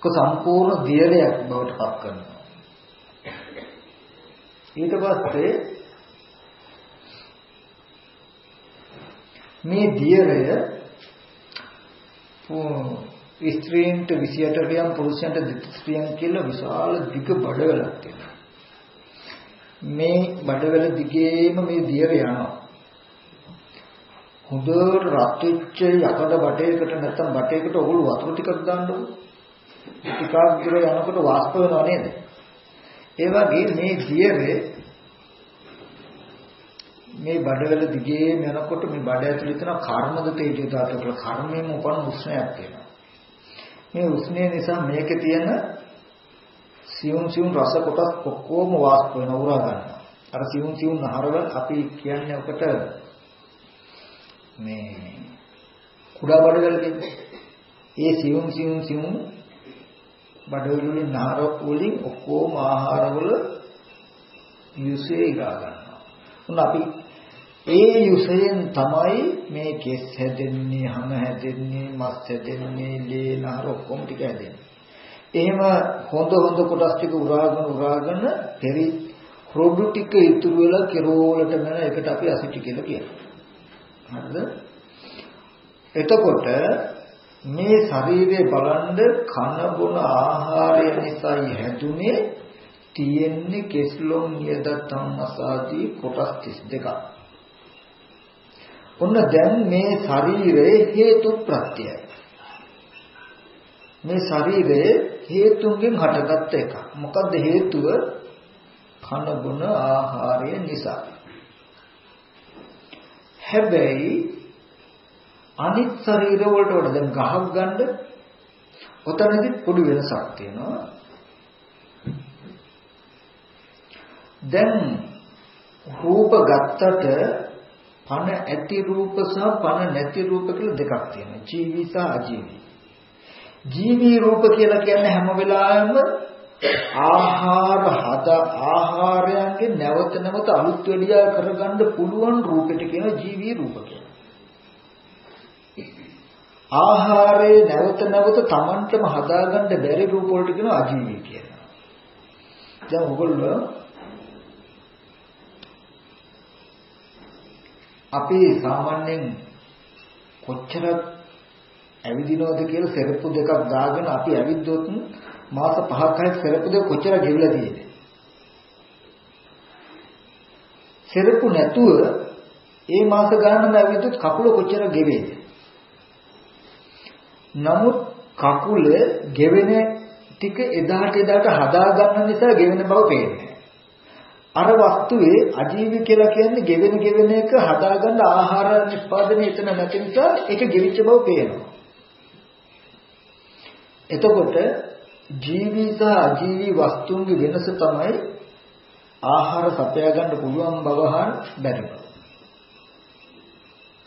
සම්පූර්ණ දියරයක් බවට පත් කරනවා. ඊට පස්සේ මේ දියරය ස්ත්‍රීන්ට 28 රියම් පුරුෂයන්ට 23 රියම් කියලා විශාල දිග බඩවැලක් තියෙනවා. මේ බඩවැල දිගේම මේ දියර යනවා. හොඳට රත් වෙච්ච යකඩ බටයකට නැත්නම් බටයකට ඔගොල්ලෝ වතුර ටිකක් දාන්නකො. ටිකක් දුර යනකොට වාස්ප වෙනව නේද? ඒ වගේ මේ දියරේ මේ බඩවැල දිගේම යනකොට මේ බඩ ඇතුලේ තියෙන කර්මද තේජෝ ධාතු කියලා කර්මයෙන් උපන් උෂ්ණයක් තියෙනවා. මේ උෂ්ණය නිසා මේකේ තියෙන සියුම් සියුම් රස කොටස් ඔක්කොම වාස්ප වෙන උරා ගන්නවා. අර සියුම් සියුම් නහරවල අපි කියන්නේ ඔකට මේ කුඩා බඩවැල කියන්නේ. ඒ සියුම් සියුම් සියුම් බඩවැල් වලින් නහර වලින් ඔක්කොම ආහාරවල යුසේ ඉරා ගන්නවා. උන් අපි ඒ යුසයෙන් තමයි මේ කෙස් හැදෙන්නේ, හම හැදෙන්නේ, මස් හැදෙන්නේ, ලේ නහර ඔක්කොම ටික හැදෙන්නේ. එහෙම හොඳ හොඳ කොටස් ටික උරාගෙන උරාගෙන පෙරි රොඩු ටික ඉතුරු වෙලා කෙරෝලට මන එකට අපි අසිටි කියලා කියනවා. හරිද? එතකොට මේ ශරීරය බලන්ද කන බොන ආහාරය නිසායි හැදුනේ තියෙන්නේ කෙස්ලොම් නියද තම්මසාදී කොටස් 32ක්. ඔන්න දැන් මේ ශරීරයේ හේතු ප්‍රත්‍යයයි. මේ ශරීරය හේතුන්ගෙන් හටගත්ත එකක්. මොකද්ද හේතුව? කන බොන ආහාරය නිසා. හැබැයි අනිත් ශරීර වලට වඩා දැන් ගහක් ගන්න ඔතනදි පොඩි වෙනසක් තියෙනවා. දැන් රූප ගත්තට පන ඇති රූප සහ පන නැති රූප කියලා දෙකක් තියෙනවා. ජීවි සහ අජීවි. ජීවි රූප කියලා කියන්නේ හැම වෙලාවෙම ආහාර හද ආහාරයන්ගේ නැවත නැවත අලුත් වෙලියා කරගන්න පුළුවන් රූපෙට කියන ජීවි රූප කියලා. ආහාරයේ නැවත නැවත Tamanටම හදාගන්න බැරි රූප වලට කියන අජීවි කියලා. දැන් ඔයගොල්ලෝ අපි සාමාන්‍යයෙන් කොච්චර ඇවිදිනවද කියලා සෙරප්පු දෙකක් දාගෙන අපි ඇවිද්දොත් මාස 5ක් හරි සෙරප්පු දෙක කොච්චර ගෙවිලා තියෙන්නේ. සෙරප්පු නැතුව ඒ මාස ගානම ඇවිද්දොත් කකුල කොච්චර ගෙවේද? නමුත් කකුල ගෙවෙන ටික එදාට එදාට හදා ගන්න නිසා ගෙවෙන බව පේන්නේ. අර වස්තුවේ අජීවී කියලා කියන්නේ ගෙවෙන ගෙවෙන එක හදාගන්න ආහාර නිෂ්පාදනය එතන නැති නිසා ඒක ගෙවිච්ච බව පේනවා. එතකොට ජීවී සහ අජීවී වස්තුන්ගේ වෙනස තමයි ආහාර සපයා ගන්න පුළුවන් බව හා බැරි බව.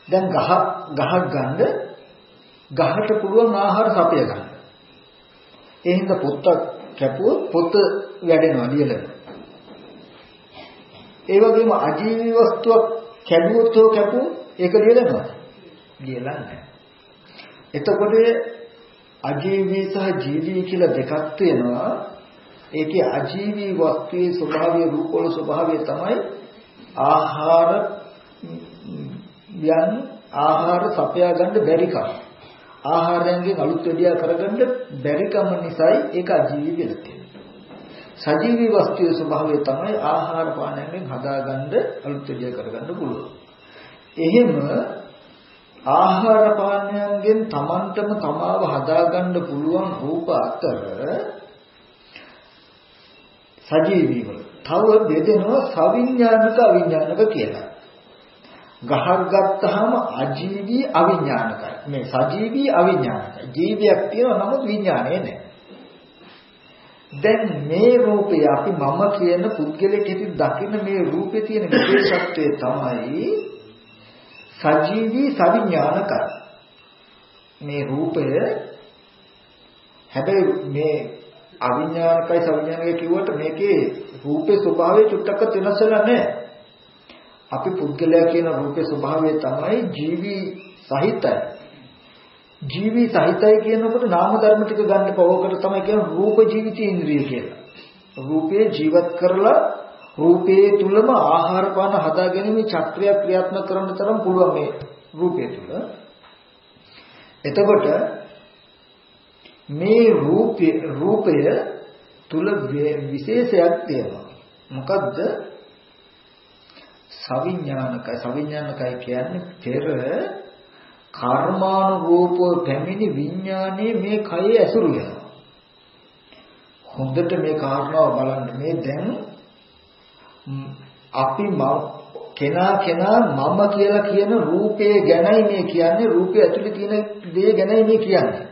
දැන් ගහ ගහක් ගන්න ගහට පුළුවන් ආහාර සපයා ගන්න. ඒ හින්දා පොත්ත කැපුවොත් පොත්ත වැඩෙනවා ලියලා. ඒ වගේම අජීවී වස්තුවක් කැඩුවොත් හෝ කැපුවොත් ඒක ලියලනවද? ලියලා නැහැ. එතකොට අජීවී සහ ජීවී කියලා දෙකක් තියෙනවා. ඒකේ අජීවී වස්තුවේ ස්වභාවය රූපවල ස්වභාවය තමයි ආහාර යන් ආහාර සපයා ගන්න බැරි කම. ආහාරයෙන් අලුත් වැඩියා කරගන්න බැරි කම නිසායි ඒක අජීවී වෙලා තියෙන්නේ. සජීවී වස්තුවේ ස්වභාවය තමයි ආහාර පානයෙන් හදාගන්න අලුත් දෙයක් කරගන්න පුළුවන්. එහෙම ආහාර පානයෙන් තමන්ටම තමාව හදාගන්න පුළුවන් රූප අතර සජීවීව තව බෙදෙනවා සවිඥානික අවිඥානික කියලා. ගහක් ගත්තාම අජීවී අවිඥානිකයි. මේ සජීවී අවිඥානිකයි. ජීවියක් තියෙනවා නමුත් විඥානය නැහැ. දැන් මේ රූපය අපි මම කියන පුද්ගලෙක් හිටින් දකින්න මේ රූපේ තියෙන විශේෂත්වය තමයි සජීවී සවිඥානිකයි. මේ රූපය හැබැයි මේ අවිඥානිකයි සවිඥානිකයි කිව්වට මේකේ රූපේ ස්වභාවය චුට්ටක්වත් වෙනස් වෙලා නැහැ. අපි පුද්ගලයා කියන රූපේ ස්වභාවය තමයි ජීවී සහිතයි. ජීවි සහිතයි කියනකොට නාම ධර්ම ටික ගන්න පවකට තමයි කියන රූප ජීවිත ඉන්ද්‍රිය කියලා. රූපේ ජීවත් කරලා රූපයේ තුලම ආහාර පාන හදා ගැනීම චක්‍රය ක්‍රියාත්මක කරන්න තරම් පුළුවන් මේ රූපය තුල. එතකොට මේ රූපය රූපය තුල විශේෂයක් තියෙනවා. මොකද්ද? සවිඥානිකයි. සවිඥානිකයි කියන්නේ පෙර කර්මානුරූපව පැමිණි විඥානයේ මේ කයේ ඇසුරු වෙනවා. හොඳට මේ කාරණාව බලන්න මේ දැන් අපි කෙනා කෙනා මම කියලා කියන රූපේ ගැනයි මේ කියන්නේ රූපේ ඇතුලේ තියෙන දේ ගැනයි මේ කියන්නේ.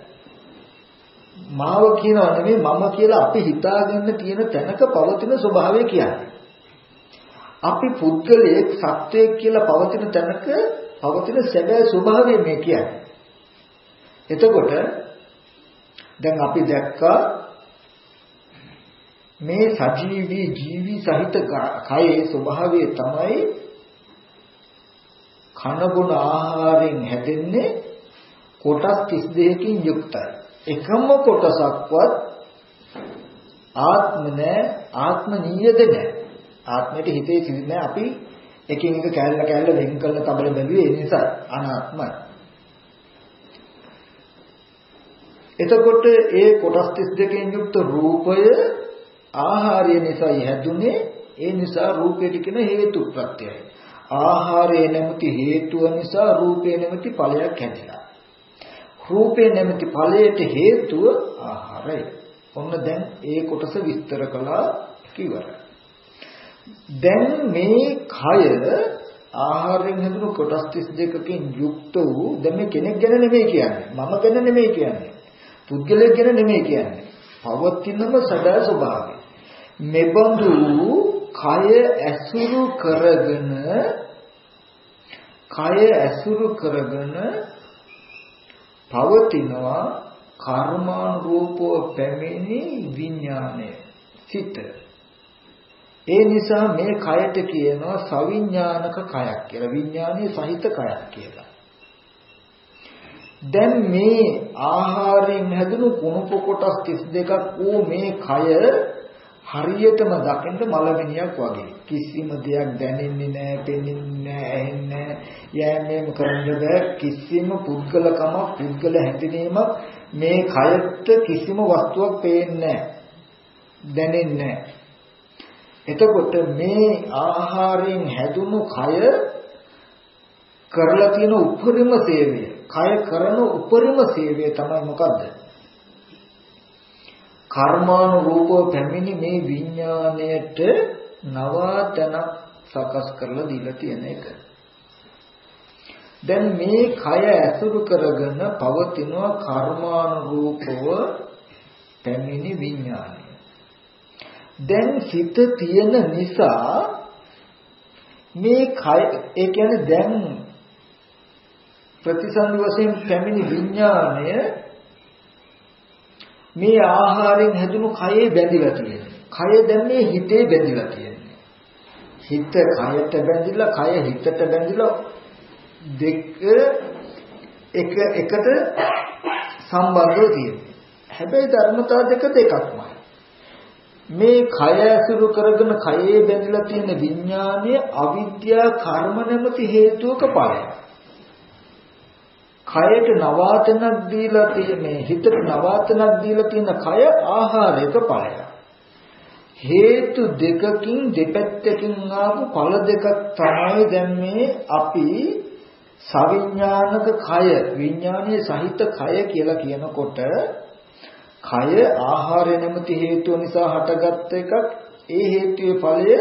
මාව කියනවා නෙමෙයි මම කියලා අපි හිතාගෙන තියෙන තැනක පවතින ස්වභාවය කියන්නේ. අපි පුද්ගලයෙක් සත්වයෙක් කියලා පවතින තැනක පවතින සැබෑ ස්වභාවය මේ කියන්නේ. එතකොට දැන් අපි දැක්කා මේ සජීවී ජීවි සහිත කයේ ස්වභාවය තමයි කන බොන ආහාරයෙන් හැදෙන්නේ කොටස් 32කින් යුක්තයි. එකම කොටසක්වත් ආත්ම නැහැ ආත්ම නියද නැහැ. ආත්මයට හිතේ සිටින්නේ අපි එකින් එක කැල්ල කැල්ල වෙන් කරලා තබල බැලුවේ ඒ නිසා අනාත්මයි. එතකොට ඒ කොටස් 32කින් යුක්ත රූපය ආහාරය නිසා හැදුනේ ඒ නිසා රූපයට කියන හේතු ප්‍රත්‍යයයි. ආහාරය නැමැති හේතුව නිසා රූපය නැමැති ඵලයක් හැදිලා. රූපේ නැමැති ඵලයට හේතුව ආහාරය. ඔන්න දැන් ඒ කොටස විස්තර කළා කිවරයි. දැන් මේ කය ආහාරයෙන් හැදුණු කොටස් 32කින් යුක්ත වූ දැන් මේ කෙනෙක් ගැන නෙමෙයි කියන්නේ. මම ගැන නෙමෙයි කියන්නේ. පුද්ගලයෙක් ගැන නෙමෙයි කියන්නේ. පවතිනම සදා ස්වභාවය. මෙබඳු කය ඇසුරු කරගෙන කය ඇසුරු කරගෙන පවතිනවා කර්මානුරූපව පැමිණි විඥානය සිත ඒ නිසා මේ කයට කියනවා සවිඥානික කයක් කියලා. විඥානීය සහිත කයක් කියලා. දැන් මේ ආහාරයෙන් හැදුණු කුණප කොටස් 32ක් වූ මේ කය හරියටම දකින්න මලමිනියක් වගේ. කිසිම දෙයක් දැනෙන්නේ නැහැ, පෙනෙන්නේ නැහැ, ඇහෙන්නේ නැහැ, යෑමේම කරන්න බෑ කිසිම පුද්ගලකම පුද්ගල හැඳිනීමක් මේ කයට කිසිම වස්තුවක් පේන්නේ නැහැ, දැනෙන්නේ නැහැ. එතකොට මේ ආහාරයෙන් හැදුණු කය කරලා තියෙන උපරිම සේවය, කය කරන උපරිම සේවය තමයි මොකද්ද? කර්මානුරූපව පැමිණි මේ විඥාණයට නවාතනක් සකස් කරලා දීලා තියෙන එක. දැන් මේ කය ඇසුරු කරගෙන පවතිනවා කර්මානුරූපව පැමිණි විඥාණය. දැන් සිත තියෙන නිසා මේ කය ඒ කියන්නේ දැන් ප්‍රතිසන්දි වශයෙන් පැමිණි විඥාණය මේ ආහාරයෙන් හැදුණු කයේ බැඳිලා තියෙන්නේ. කය දැන් මේ හිතේ බැඳිලා තියෙන්නේ. හිත කයට බැඳිලා, කය හිතට බැඳිලා දෙක එක එකට සම්බන්ධව තියෙන්නේ. හැබැයි ධර්මතාව දෙක දෙකක්මයි. මේ කය ඇසුරු කරගෙන කයේ බැඳිලා තියෙන විඥානය අවිද්‍යා කර්ම නැමැති හේතුක ඵලයක්. කයට නවාතනක් දීලා තියෙන්නේ හිතට නවාතනක් දීලා තියෙන කය ආහාරයක ඵලයක්. හේතු දෙකකින් දෙපැත්තකින් ආපු ඵල දෙකක් තමයි දැන් මේ අපි සවිඥානික කය විඥානීය සහිත කය කියලා කියනකොට කය ආහාරය නැමැති හේතුව නිසා හටගත් එකක්. ඒ හේතුවේ ඵලය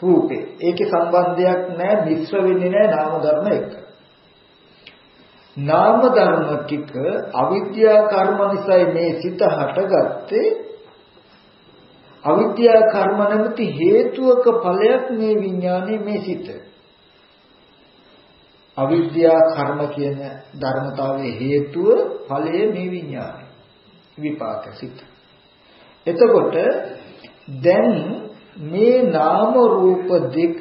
රූපේ. ඒකේ සම්බන්ධයක් නැහැ මිශ්‍ර වෙන්නේ නැහැ නාම ධර්ම එක්ක නාම ධර්ම ටික අවිද්‍යා කර්ම නිසායි මේ සිත හටගත්තේ අවිද්‍යා කර්ම නැමැති හේතුවක ඵලයක් මේ විඥානේ මේ සිත. අවිද්‍යා කර්ම කියන ධර්මතාවයේ හේතුව ඵලය මේ විඥානයි. විපාක සිත. එතකොට දැන් මේ නාම රූප දෙක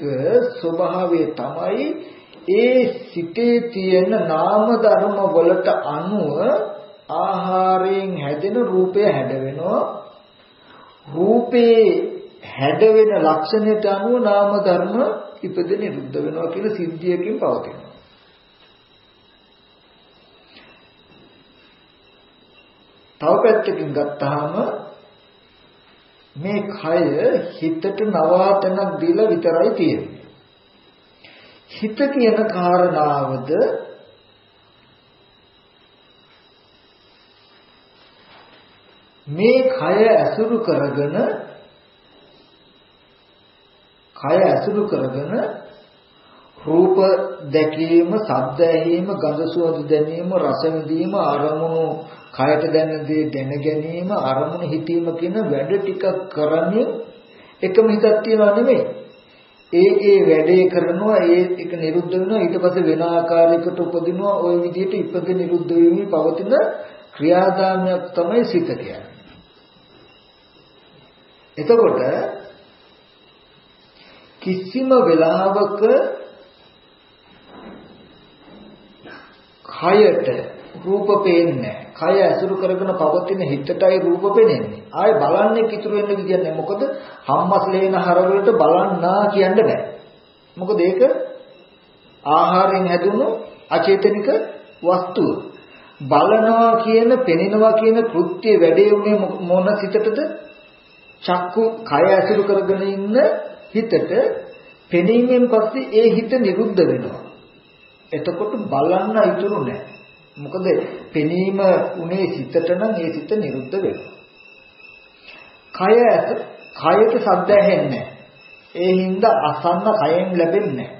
ස්වභාවය තමයි ඒ සිතේ තියෙන නාම ධර්ම වලට අනුව ආහාරයෙන් හැදෙන රූපය හැදවෙනවා රූපේ හැදවෙන ලක්ෂණයට අනුව නාම ධර්ම ඉපද නිරුද්ධ වෙනවා කියලා සිද්ධියකින් පවතිනවා. තව පැත්තකින් ගත්තාම මේ කය හිතට නවාතනක් දීලා විතරයි තියෙන්නේ. හිත කියන කාරණාවද මේ කය ඇසුරු කරගෙන කය ඇසුරු කරගෙන රූප දැකීම, ශබ්ද ඇහිීම, ගඳ සුවඳ දැනීම, රස විඳීම, අරමුණු කයට දැනෙන දේ දැන ගැනීම, අරමුණු හිතීම කියන වැඩ ටික කරමින් එකම හිතක් තියනවා නෙමෙයි. ඒ ඒ වැඩේ කරනවා ඒ එක නිරුද්ධ වෙනවා ඊට පස්සේ වෙන ආකාරයකට උපදිනවා ওই විදිහට ඉපද නිරුද්ධ වෙමින් පවතින ක්‍රියාදාමයක් තමයි සිත කියන්නේ. එතකොට කිසිම වෙලාවක කයට රූප පේන්නේ කය ඇසුරු කරගෙන පවතින හිතටයි රූප පේන්නේ. ආයේ බලන්නේ කිතුරු වෙන්න විදියක් නැහැ. මොකද හම්මස් ලේන හරවලට බලන්නා කියන්න බෑ. මොකද ඒක ආහාරයෙන් හැදුණු අචේතනික වස්තුව. බලනවා කියන, පෙනෙනවා කියන කෘත්‍ය වැඩේ උනේ මොන සිතටද? චක්කු කය ඇසුරු කරගෙන ඉන්න හිතට පෙනීමෙන් පස්සේ ඒ හිත නිරුද්ධ වෙනවා. එතකොට බලන්න ඉතුරු නැහැ. මොකද පෙනීම උනේ සිතට නම් ඒ සිත නිරුද්ධ වෙනවා. කය ඇස කයට සද්ද ඇහෙන්නේ ඒ හින්දා අසන්න කයෙන් ලැබෙන්නේ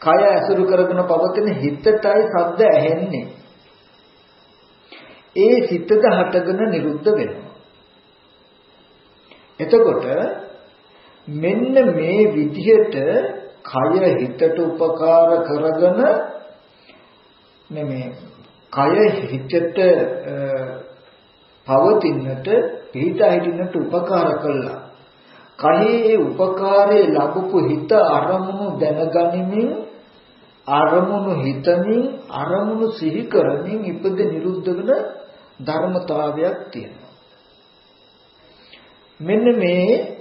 කය ඇසුරු කරගෙන පවතින හිතටයි සද්ද ඇහෙන්නේ. ඒ සිතද හටගෙන නිරුද්ධ වෙනවා. එතකොට මෙන්න මේ විදිහට කය හිතට උපකාර කරගෙන මේ කය හිතට පවතින්නට පිටා හිටින්නට උපකාර කළා. කයේ උපකාරයේ ලැබපු හිත අරමුණු දැනගනිමින් අරමුණු හිතමින් අරමුණු සිහි කරමින් ඉපද නිරුද්ධ වෙන ධර්මතාවයක් තියෙනවා. මෙන්න මේ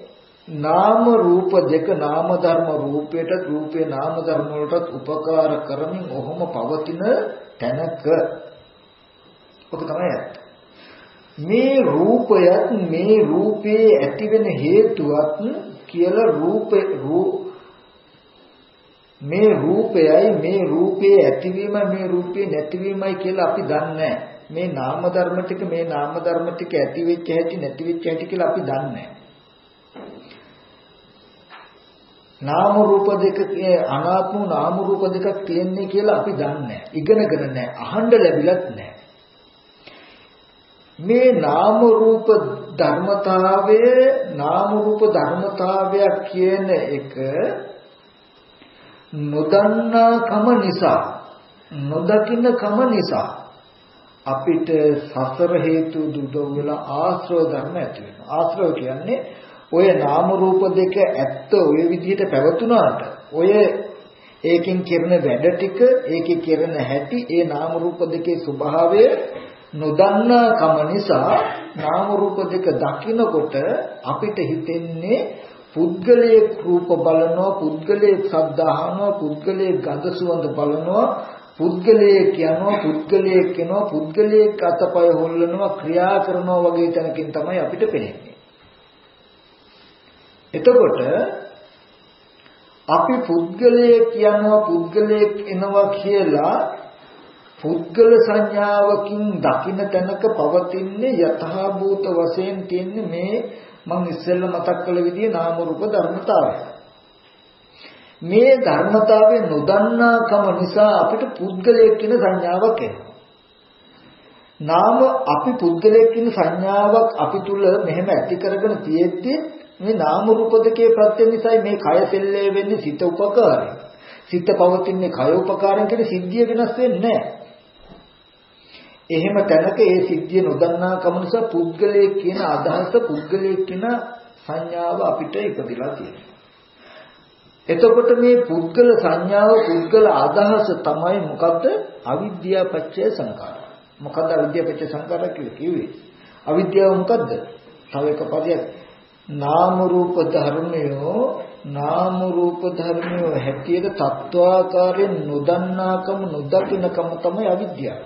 නාම රූප දෙක නාම ධර්ම රූපයට රූපේ නාම ධර්ම වලටත් උපකාර කරමින් ඔහොම පවතින තැනක. ඔක තමයි ඇත්ත. මේ රූපයත් මේ රූපේ ඇතිවෙන හේතුවත් කියලා රූපේ මේ රූපයයි මේ රූපේ ඇතිවීමයි මේ රූපේ නැතිවීමයි කියලා අපි දන්නේ මේ නාම ධර්ම ටික මේ නාම ධර්ම ටික ඇති වෙච්ච හැටි නැති වෙච්ච හැටි කියලා අපි දන්නේ නාම රූප දෙක අනාත්ම නාම රූප දෙකක් තියෙන්නේ කියලා අපි දන්නේ ඉගෙනගෙන නැහැ. අහන්න ලැබිලත් නැහැ. මේ නාම රූප ධර්මතාවය නාම රූප ධර්මතාවයක් කියන එක නොදන්නා කම නිසා නොදකින්න කම නිසා අපිට සසර හේතු දුඩ වෙලා ආශ්‍රව ධර්ම ඇති වෙනවා. ආශ්‍රව කියන්නේ ඔය නාම රූප දෙක ඇත්ත ඔය විදිහට පැවතුනාට ඔය ඒකෙන් කරන වැඩ ටික ඒකේ කරන හැටි ඒ නාම රූප දෙකේ ස්වභාවය නොදන්නා කම නිසා නාම රූප දෙක දකිනකොට අපිට හිතෙන්නේ පුද්ගලයේ රූප බලනවා පුද්ගලයේ ශබ්ද අහනවා පුද්ගලයේ ගඳ සුවඳ බලනවා පුද්ගලයේ කියනවා පුද්ගලයේ කියනවා පුද්ගලයේ අතපය හොල්ලනවා ක්‍රියා කරනවා වගේ තැනකින් තමයි අපිට පේන්නේ. එතකොට අපි පුද්ගලයේ කියනවා පුද්ගලයේ එනවා කියලා පුද්ගල සංඥාවකින් දකින්න තැනක පවතින්නේ යථා භූත වශයෙන් තියෙන්නේ මේ මම ඉස්සෙල්ලා මතක් කළ විදිහේ නාම රූප ධර්මතාවය. මේ ධර්මතාවය නොදන්නාකම නිසා අපිට පුද්ගලයෙක් කියන සංඥාවක් එනවා. නාම අපි පුද්ගලයෙක් කියන සංඥාවක් අපි තුල මෙහෙම ඇති කරගෙන තියෙද්දි මේ නාම රූප දෙකේ ප්‍රත්‍ය නිසායි මේ කය සෙල්ලේ වෙන්නේ සිත උපකාරය. සිත පවතින්නේ කය උපකාරයෙන් කියන සිද්ධිය වෙනස් වෙන්නේ නැහැ. එහෙම තැනක ඒ සිද්ධිය නොදන්නා කම නිසා පුද්ගලයෙක් කියන අදහස පුද්ගලයෙක් කියන සංඥාව අපිට ඉපදිලා තියෙනවා. එතකොට මේ පුද්ගල සංඥාව පුද්ගල අදහස තමයි මොකද්ද? අවිද්‍යාව පත්‍ය සංකාර. මොකද්ද අවිද්‍යාව පත්‍ය සංකාර කියලා කිව්වේ? අවිද්‍යාව මොකද්ද? තව එක පදයක්. නාම රූප ධර්මයෝ නාම රූප ධර්මයෝ හැටියට තත්වාකාරයෙන් නොදන්නාකම නොදකින්නකම තමයි අවිද්‍යාව.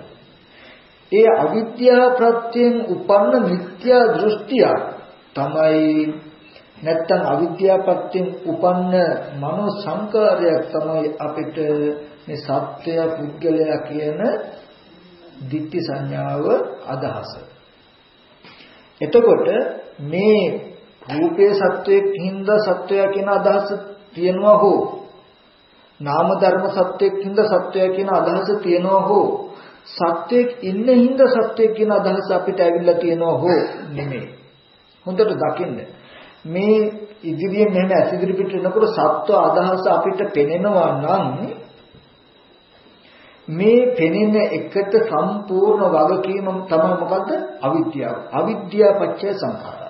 ඒ අවිද්‍යාව ප්‍රත්‍යයෙන් උපන්න මිත්‍යා දෘෂ්ටිය තමයි නැත්තම් අවිද්‍යාව ප්‍රත්‍යයෙන් උපන්න මනෝ සංකාරයක් තමයි අපිට මේ සත්‍ය පුද්ගලයා කියන ditthi සංඥාව අදහස. එතකොට මේ රූපේ සත්වයක් හින්දා සත්වයා කියන අදහස තියනවා හෝ නාම ධර්ම සත්‍යයක් හින්දා සත්වයා කියන අදහස තියනවා හෝ සත්‍යයක් ඉන්න හින්දා සත්‍යයක් කියන අදහස අපිට ඇවිල්ලා තියෙනවා හෝ නෙමෙයි. හොඳට දකින්න. මේ ඉදිරියෙන් මෙහෙම ඇසිදිරි පිට වෙනකොට සත්ව අදහස අපිට පෙනෙනවා නම් මේ පෙනෙන එකට සම්පූර්ණ වගකීම තමයි මොකද්ද? අවිද්‍යාව. අවිද්‍යාව පත්‍ය සංඛාරා.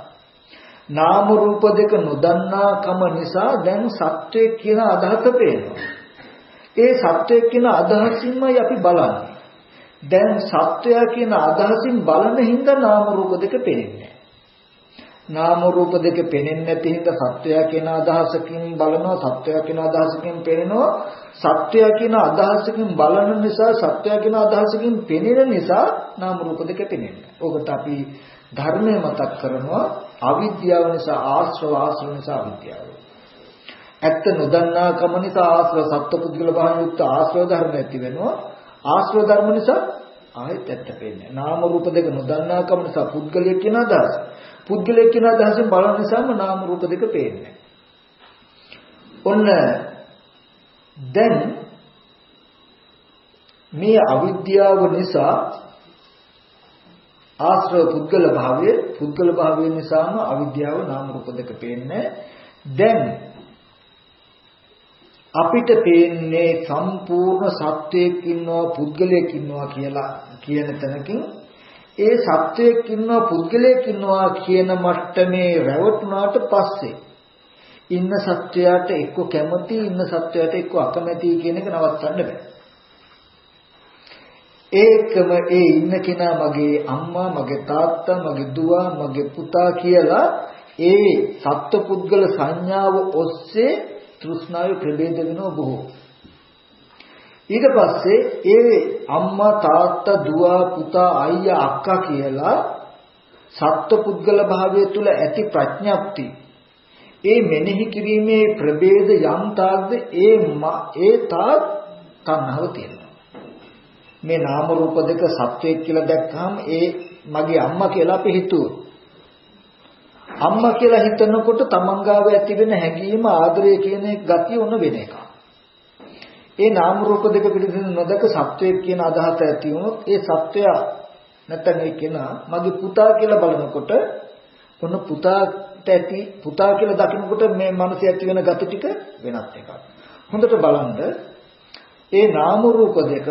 නාම රූප දෙක නොදන්නාකම නිසා දැන් සත්‍යය කියන අදහස පේනවා. ඒ සත්‍යය කියන අදහසින්මයි අපි බලන්නේ. දැන් සත්‍යය කියන අදහසින් බලන හින්දා නාම රූප දෙක පේන්නේ නාම රූප දෙක පේන්නේ නැති හින්දා සත්‍යය කියන අදහසකින් බලනවා සත්‍යය කියන අදහසකින් පේනවා සත්‍යය කියන අදහසකින් බලන නිසා සත්‍යය කියන අදහසකින් පෙනෙන නිසා නාම රූප දෙක පේන්නේ. ඕකට අපි ධර්මය මතක් කරනවා අවිද්‍යාව නිසා ආශ්‍රව ආශ්‍රව නිසා අවිද්‍යාව. ඇත්ත නොදන්නා කම නිසා ආශ්‍රව සත්පුද්ගල භාවයුක්ත ආශ්‍රව ධර්ම ඇති වෙනවා. ආශ්‍රව ධර්ම නිසා ආයෙත් ඇත්ත පේන්නේ. නාම රූප දෙක නොදන්නා කම නිසා පුද්ගලයෙක් කියන අදහස. පුද්ගලයෙක් කියන අදහසෙන් බලන නිසාම නාම රූප දෙක පේන්නේ. ඔන්න දැන් මේ අවිද්‍යාව නිසා ආශ්‍රව පුද්ගල භාවය පුද්ගල භාවය නිසාම අවිද්‍යාව නාම රූප දෙක පේන්නේ දැන් අපිට පේන්නේ සම්පූර්ණ සත්වයක් ඉන්නවා පුද්ගලයෙක් ඉන්නවා කියලා කියන තැනකින් ඒ සත්වයක් ඉන්නවා පුද්ගලයෙක් ඉන්නවා කියන මට්ටමේ රැවටුණාට පස්සේ ඉන්න සත්වයාට එක්ක කැමති ඉන්න සත්වයාට එක්ක අකමැති කියන එක නවත්තන්න බෑ. ඒකම ඒ ඉන්න කෙනා මගේ අම්මා මගේ තාත්තා මගේ දුව මගේ පුතා කියලා ඒ සත්පුද්ගල සංඥාව ඔස්සේ තෘෂ්ණාවේ ප්‍රභේද වෙනව බොහෝ. ඊට පස්සේ ඒ අම්මා තාත්තා දුව පුතා අයියා අක්කා කියලා සත්පුද්ගල භාවය තුල ඇති ප්‍රඥප්ති. ඒ මෙනෙහි කිරීමේ ප්‍රභේද යම් තාක්ද ඒ ඒ තාක් තණ්හාව තියෙනවා. මේ නාම රූප දෙක සත්වයක් කියලා දැක්කහම ඒ මගේ අම්මා කියලා අපි හිතුවොත් අම්මා කියලා හිතනකොට තමන් ගාව ඇති වෙන හැඟීම ආදරය කියන ගතිය උන වෙන එකක්. ඒ නාම රූප දෙක පිළිබඳ නොදක සත්වයක් කියන අදහස ඇති වුණොත් ඒ සත්වය නැත්නම් ඒ කෙනා මගේ පුතා කියලා බලනකොට ඔන්න පුතාට ඇති පුතා කියලා දකිනකොට මේ මනසේ ඇති වෙන ගති ටික වෙනත් එකක්. හොඳට බලන්න ඒ නාම රූප දෙක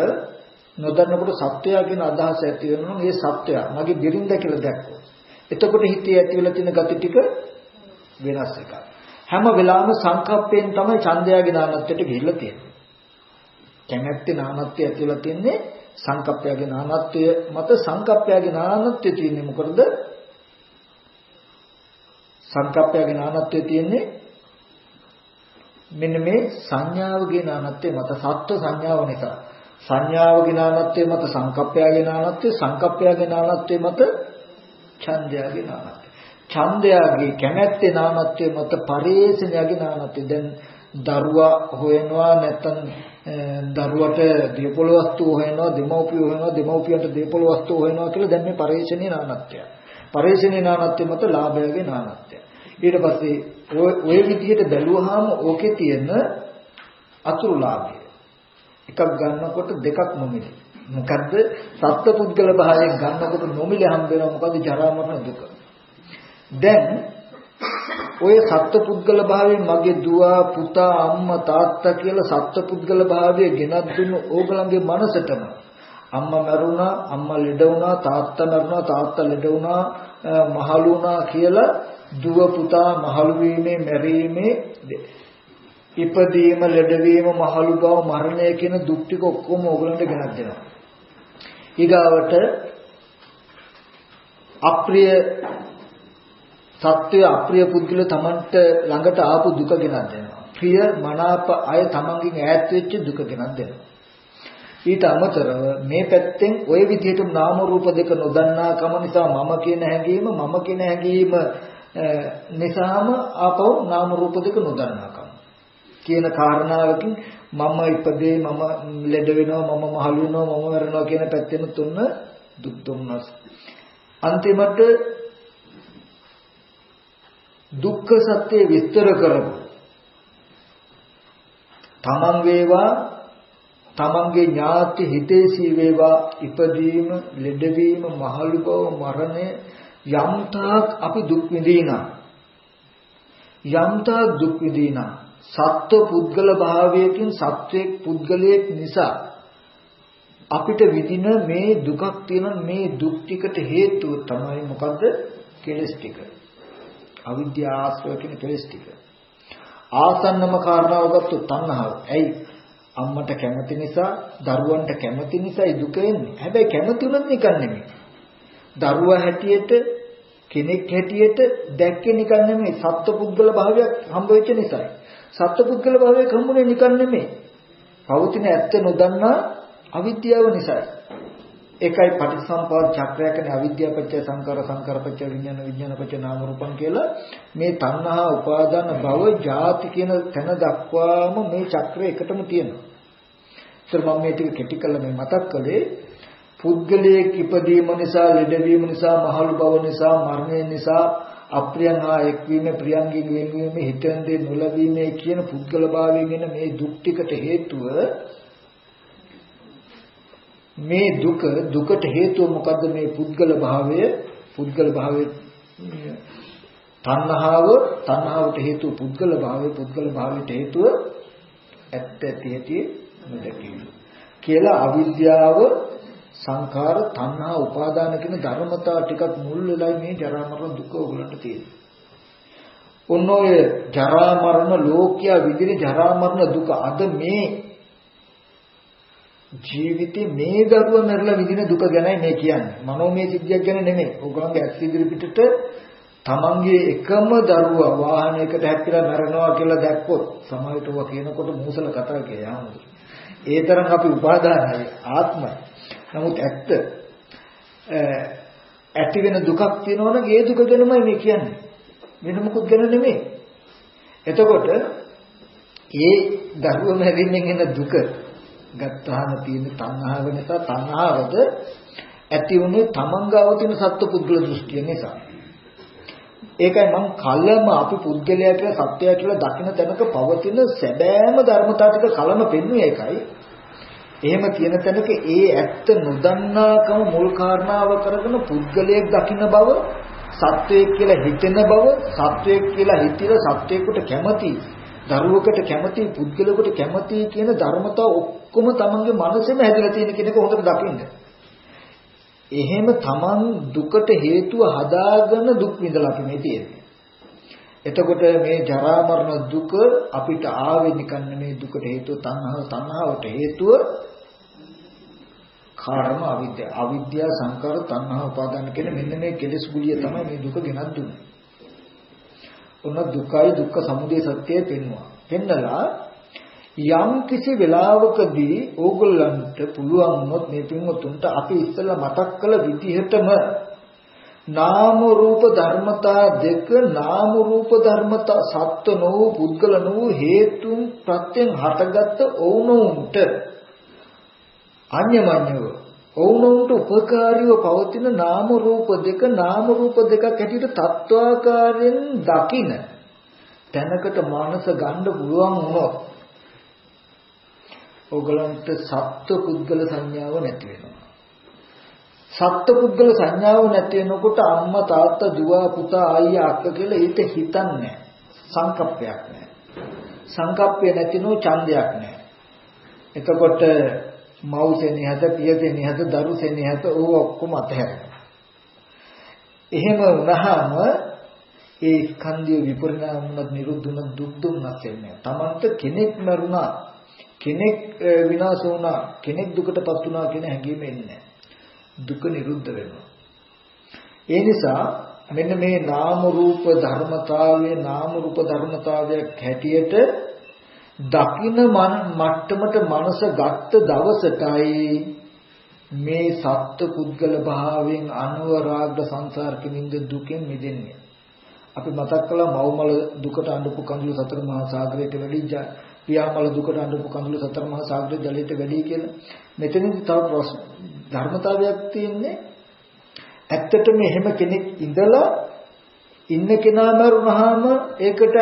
නොදන්නකොට සත්‍යය කියන අදහස ඇති වෙනවා මේ සත්‍යය මගේ බිරින්ද කියලා දැක්කොත්. එතකොට හිතේ ඇති වෙලා තියෙන gati ටික වෙනස් එකක්. හැම වෙලාවෙම සංකප්පයෙන් තමයි ඡන්දයාගේ නානත්වයට ගිහිල්ලා තියෙන්නේ. කැමැත්තේ නානත්වය ඇතිලා තින්නේ සංකප්පයාගේ නානත්වය මත සංකප්පයාගේ නානත්වය තියෙන්නේ මොකද? සංකප්පයාගේ නානත්වය තියෙන්නේ මෙන්න මේ සංඥාවගේ නානත්වය මත සත්ව සංඥාව නිසා සංඥාවගේ නානත්වයේ මත සංකප්පයගේ නානත්වයේ සංකප්පයගේ නානත්වයේ මත ඡන්දයගේ නානත්වය. ඡන්දයගේ කැමැත්තේ නානත්වයේ මත පරේසණයගේ නානත්වය. දැන් දරුවා හොයනවා නැත්නම් දරුවට දීපොළ වස්තු හොයනවා දෙමව්පියෝ හොයනවා දෙමව්පියන්ට දීපොළ වස්තු හොයනවා කියලා දැන් මේ පරේෂණේ නානත්වය. පරේෂණේ නානත්වයේ මත ලාභයගේ නානත්වය. ඊට පස්සේ ඔය විදිහට බැලුවාම ඕකේ තියෙන අතුරු ලාභය එකක් ගන්නකොට දෙකක් නොමිලේ. මොකද්ද? සත්පුද්ගල භාවයෙන් ගන්නකොට නොමිලේ හම්බ වෙනවා මොකද්ද? ජරා මරණ දුක. දැන් ඔය සත්පුද්ගල භාවයෙන් මගේ දුව පුතා අම්මා තාත්තා කියලා සත්පුද්ගල භාවය ගෙනත් දුන්නු ඕගලන්ගේ මනසටම අම්මා මැරුණා අම්මා ලෙඩ වුණා තාත්තා මැරුණා තාත්තා ලෙඩ වුණා මහලු වුණා කියලා දුව පුතා මහලු වීමේ මැරීමේ ඉපදීම, ලෙඩවීම, මහලු බව, මරණය කියන දුක් ටික ඔක්කොම ඕගලන්ට ගෙනත් දෙනවා. ඊගාවට අප්‍රිය සත්‍ය අප්‍රිය පුද්ගල තමන්ට ළඟට ආපු දුක ගෙනත් දෙනවා. ප්‍රිය මනාප අය තමන්ගෙන් ඈත් වෙච්ච දුක ගෙනත් දෙනවා. ඊට අමතරව මේ පැත්තෙන් ওই විදිහට නාම රූප දෙක නොදන්නා කම නිසා මම කියන හැඟීම මම කියන හැඟීම නිසාම ආපහු නාම රූප දෙක නොදන්නා කම. කියන කාරණාවකින් මම ඉපදේ මම ලෙඩ වෙනවා මම මහලු වෙනවා මම මරනවා කියන පැත්තෙන් තුන්න දුක් දුන්නස් අන්තිමට දුක්ඛ සත්‍ය විස්තර කරමු. තමන් වේවා තමන්ගේ ඥාති හිතේසී වේවා ඉපදීම ලෙඩවීම මහලු බව මරණය යම්තාක් අපි දුක් විඳිනා. යම්තාක් දුක් විඳිනා. සත්ව පුද්ගල භාවයකින් සත්වයක් පුද්ගලයෙක් නිසා අපිට විඳින මේ දුකක් තියෙන මේ දුක් ටිකට හේතුව තමයි මොකද්ද කෙලස් ටික. අවිද්‍යා ආශ්‍රය කියන කෙලෙස් ටික. ආසන්නම කාරණාව ගත්තොත් තණ්හාව. ඇයි? අම්මට කැමති නිසා, දරුවන්ට කැමති නිසායි දුක එන්නේ. හැබැයි කැමති උනත් නිකන් නෙමෙයි. දරුවා හැටියට කෙනෙක් හැටියට දැක්කේ නිකන් නෙමෙයි සත්පුද්ගල භාවයක් හම්බ වෙච්ච නිසායි. සත්පුද්ගල භාවයක් හම්බුනේ නිකන් නෙමෙයි. පවතින ඇත්ත නොදන්නා අවිද්‍යාව නිසායි. ඒකයි පටිච්චසමුප්පාද චක්‍රයකනේ අවිද්‍යාව පත්‍ය සංකාර සංකාර පත්‍ය විඥාන විඥාන පත්‍ය නාම රූපං කියලා මේ තණ්හා උපාදාන භව ජාති කියන තැන දක්වාම මේ චක්‍රය එකටම තියෙනවා. ඒතර මම මේ ටික කෙටි කළ මේ මතක් කළේ පුද්ගලයේ ඉපදීම නිසා ලෙඩවීම නිසා මහලු බව නිසා මරණය නිසා අප්‍රියන් හා එක්වීම ප්‍රියන්ගෙන් වෙන්වීම හිතෙන් දේ නොලැබීම කියන පුද්ගල භාවයෙන් එන මේ දුක් ටිකට හේතුව මේ දුක දුකට හේතුව මොකද්ද මේ පුද්ගල භාවය? පුද්ගල භාවය තණ්හාව තණ්හාවට හේතුව පුද්ගල භාවය පුද්ගල භාවයට හේතුව ඇත්ත ඇති ඇති නොදැකීම. කියලා අවිද්‍යාව සංඛාර තණ්හා උපාදාන කියන ධර්මතා ටිකක් මුල් වෙලා මේ ජරා මරණ දුක උගලන්ට තියෙනවා. ඔන්න ඔය ජරා මරණ ලෝකයා විදිහේ ජරා මරණ දුක අද මේ ජීවිතේ මේ දරුව මරලා විඳින දුක ගැනයි මේ කියන්නේ. මනෝමය සිද්ධියක් ගැන නෙමෙයි. ඕගොල්ලන්ගේ ඇස් ඉදිරි පිටට තමන්ගේ එකම දරුවා වාහනයකට හැප්පිලා මරනවා කියලා දැක්කොත් සමහරට ඔවා කියනකොට මූසල කතා කියලා යනවා. ඒ තරම් අපි උපාදානයි ආත්මයි. නමුත් ඇත්ත ඇති වෙන දුකක් තියෙනවනම් ඒ දුක ගැනමයි මේ කියන්නේ. වෙන මොකුත් ගැන නෙමෙයි. එතකොට ඒ දරුව මැදින්ෙන් එන දුක ගත්තාම තියෙන තණ්හාව නිසා තණ්හාවද ඇති වුණේ තමන් ගාව තියෙන සත්පුද්ගල දෘෂ්ටිය නිසා. ඒකයි මම කලම අපි පුද්ගලයා කියලා සත්‍යය කියලා දකින තැනක පවතින සැබෑම ධර්මතාව ටික කලම පෙන්වුවේ ඒකයි. එහෙම කියන තැනක ඒ ඇත්ත නොදන්නාකම මුල් කාරණාව කරගෙන පුද්ගලයෙක් දකින්න බව සත්වයෙක් කියලා හිතෙන බව සත්වයෙක් කියලා හිතිලා සත්වයෙකුට කැමති දරුවකට කැමති පුද්ගලයෙකුට කැමති කියන ධර්මතාව ඔක්කොම තමන්ගේ මනසෙම හැදලා තියෙන කෙනෙක් හොඳට දකින්න. එහෙම තමන් දුකට හේතුව හදාගෙන දුක් විඳලා අපි මේ තියෙන්නේ. එතකොට මේ ජරා මරණ දුක අපිට ආවේ නිකන් මේ දුකට හේතුව තණ්හාව තණ්හාවට හේතුව කර්ම අවිද්‍යාව අවිද්‍යාව සංකාර තණ්හා උපාදාන කියන මෙන්න මේ කෙලෙස් ගුලිය තමයි මේ දුක ගෙනත් දුන්නේ. ඔන්න දුකයි දුක්ඛ සමුදය සත්‍යය පෙන්වුවා. පෙන්නලා යම් කිසි වෙලාවකදී ඕගොල්ලන්ට පුළුවන් වුණොත් මේ පින්වතුන්ට අපි ඉස්සෙල්ලා මතක් කළ විදිහටම නාම රූප ධර්මතා දෙක නාම රූප ධර්මතා සත්ව නොවූ පුද්ගල නොවූ හේතුන් ප්‍රත්‍යයෙන් හටගත්ත ඕනෝන්ට අඤ්ඤමඤ්ඤව ඔවුනොන්ට උපකාරීව පවතින නාම රූප දෙක නාම රූප දෙකක් හැටියට තත්වාකාරයෙන් දකින තැනකට මානස ගන්න පුළුවන් වුණොත් ඕගලන්ට සත්ව පුද්ගල සංඥාව නැති වෙනවා. සත්ව පුද්ගල සංඥාව නැති වෙනකොට අම්මා තාත්තා දුව පුතා අයියා අක්කා කියලා ඊට හිතන්නේ සංකප්පයක් නැහැ. සංකප්පය නැතිනෝ ඡන්දයක් නැහැ. එතකොට මව් සෙනෙහස, පිය සෙනෙහස, දරු සෙනෙහස ඕව ඔක්කොම අතහැරෙනවා. එහෙම වුණාම ඒ ස්කන්ධය විපරිණාම වුණත් නිරුද්ධ වුණත් දුක් දුන්නත් එන්නේ. Tamanta කෙනෙක් මරුණා, කෙනෙක් විනාශ වුණා, කෙනෙක් දුකටපත් වුණා කියන හැඟීම එන්නේ දුක නිරුද්ධ වෙනවා. ඒ නිසා මෙන්න මේ නාම රූප ධර්මතාවයේ නාම රූප ධර්මතාවයක් හැටියට දකින මට්ටමට මනස ගත්ත දවසටයි මේ සත්ත්ව පුද්ගල භාවයෙන් අනුරාග සංසාර කිමින්ද දුකෙන් මිදෙන්නේ. අපි මතක් කළා මව්මල දුකට අඬපු කඳුළු සතර මහා සාගරයට වැඩි පියාමල දුකට අඬපු කඳුළු සතර මහා සාගරයට ජලයට වැඩි කියලා. මෙතනදි තව ප්‍රශ්න ධර්මතාවයක් තියෙන්නේ ඇත්තටම එහෙම කෙනෙක් ඉඳලා ඉන්න කෙනා මරුණාම ඒකට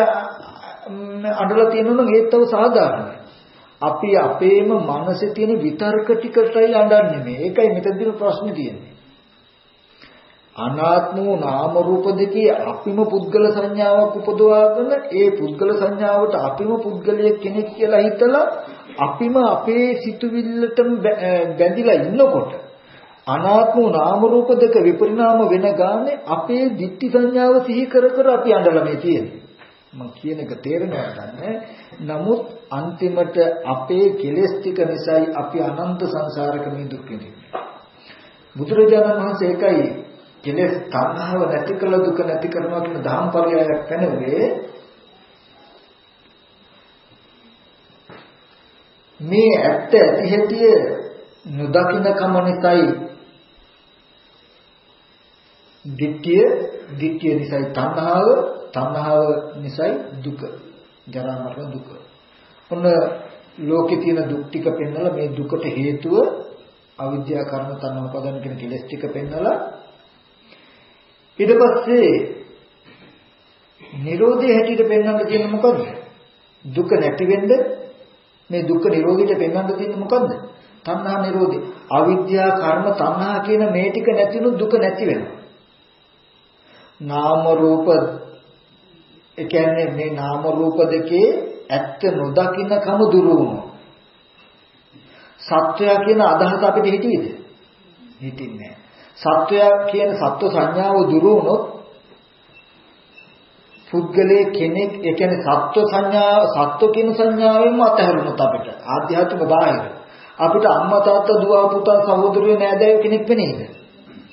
අඬලා තියෙනවා නම් ඒත් තව සාධාරණයි. අපි අපේම මනසේ තියෙන විතර්ක ටිකටයි අඬන්නේ මේ. ඒකයි මෙතනදී ප්‍රශ්නේ තියෙන්නේ. අනාත්ම වූ නාම රූප දෙකේ අපිම පුද්ගල සංඥාවක් උපදවාගෙන ඒ පුද්ගල සංඥාවට අපිම පුද්ගලයෙක් කෙනෙක් කියලා හිතලා අපිම අපේ සිතුවිල්ලටම බැඳිලා ඉන්නකොට අනාත්ම නාම රූප දෙක විපරිණාම වෙන ගානේ අපේ ditthi සංඥාව සිහි කර කර අපි අඬලා මේ තියෙන්නේ. මම කියන එක තේරෙනවද නමුත් අන්තිමට අපේ කෙලෙස් ටික නිසායි අපි අනන්ත සංසාරක මේ දුක් විඳින්නේ. බුදුරජාණන් වහන්සේ ඒකයි කෙලෙස් තණ්හාව නැති කළ දුක නැති කරනවා කියන ධම්පරයයක් පැනවේ මේ ඇත්ත ඇති හැටිය නොදකින්න කම නිසායි ditthිය ditthිය නිසායි තණ්හාව තණ්හාව නිසායි දුක. ජරා මරණ දුක. ඔන්න ලෝකේ තියෙන දුක් ටික පෙන්නලා මේ දුකට හේතුව අවිද්‍යා කර්ම තණ්හා උපාදාන කියන කෙලෙස් ටික පෙන්නලා ඊට පස්සේ Nirodhe හැටියට පෙන්වන්න තියෙන මොකද්ද? දුක නැති වෙන්න මේ දුක්ඛ නිරෝධයට පෙන්වන්න තියෙන්නේ මොකද්ද? තණ්හා නිරෝධය. අවිද්‍යා කර්ම තණ්හා කියන මේ ටික නැතිනු දුක නැති වෙනවා. නාම රූප ඒ කියන්නේ මේ නාම රූප දෙකේ ඇත්ත නොදකින්න කම දුරු වුණා. සත්වයා කියන අදහස අපිට හිතෙයිද? හිතින්නේ සත්වයා කියන සත්ව සංඥාව දුරු වුණොත් පුද්ගලයේ කෙනෙක් ඒ කියන්නේ සත්ව සංඥාව සත්ව කියන සංඥාවෙන්ම අතහැරුණොත් අපිට ආධ්‍යාත්මික බාහිර අපිට අම්මා තාත්තා දුව පුතා සහෝදරයෝ නෑදෑයෝ කෙනෙක් වෙන්නේද?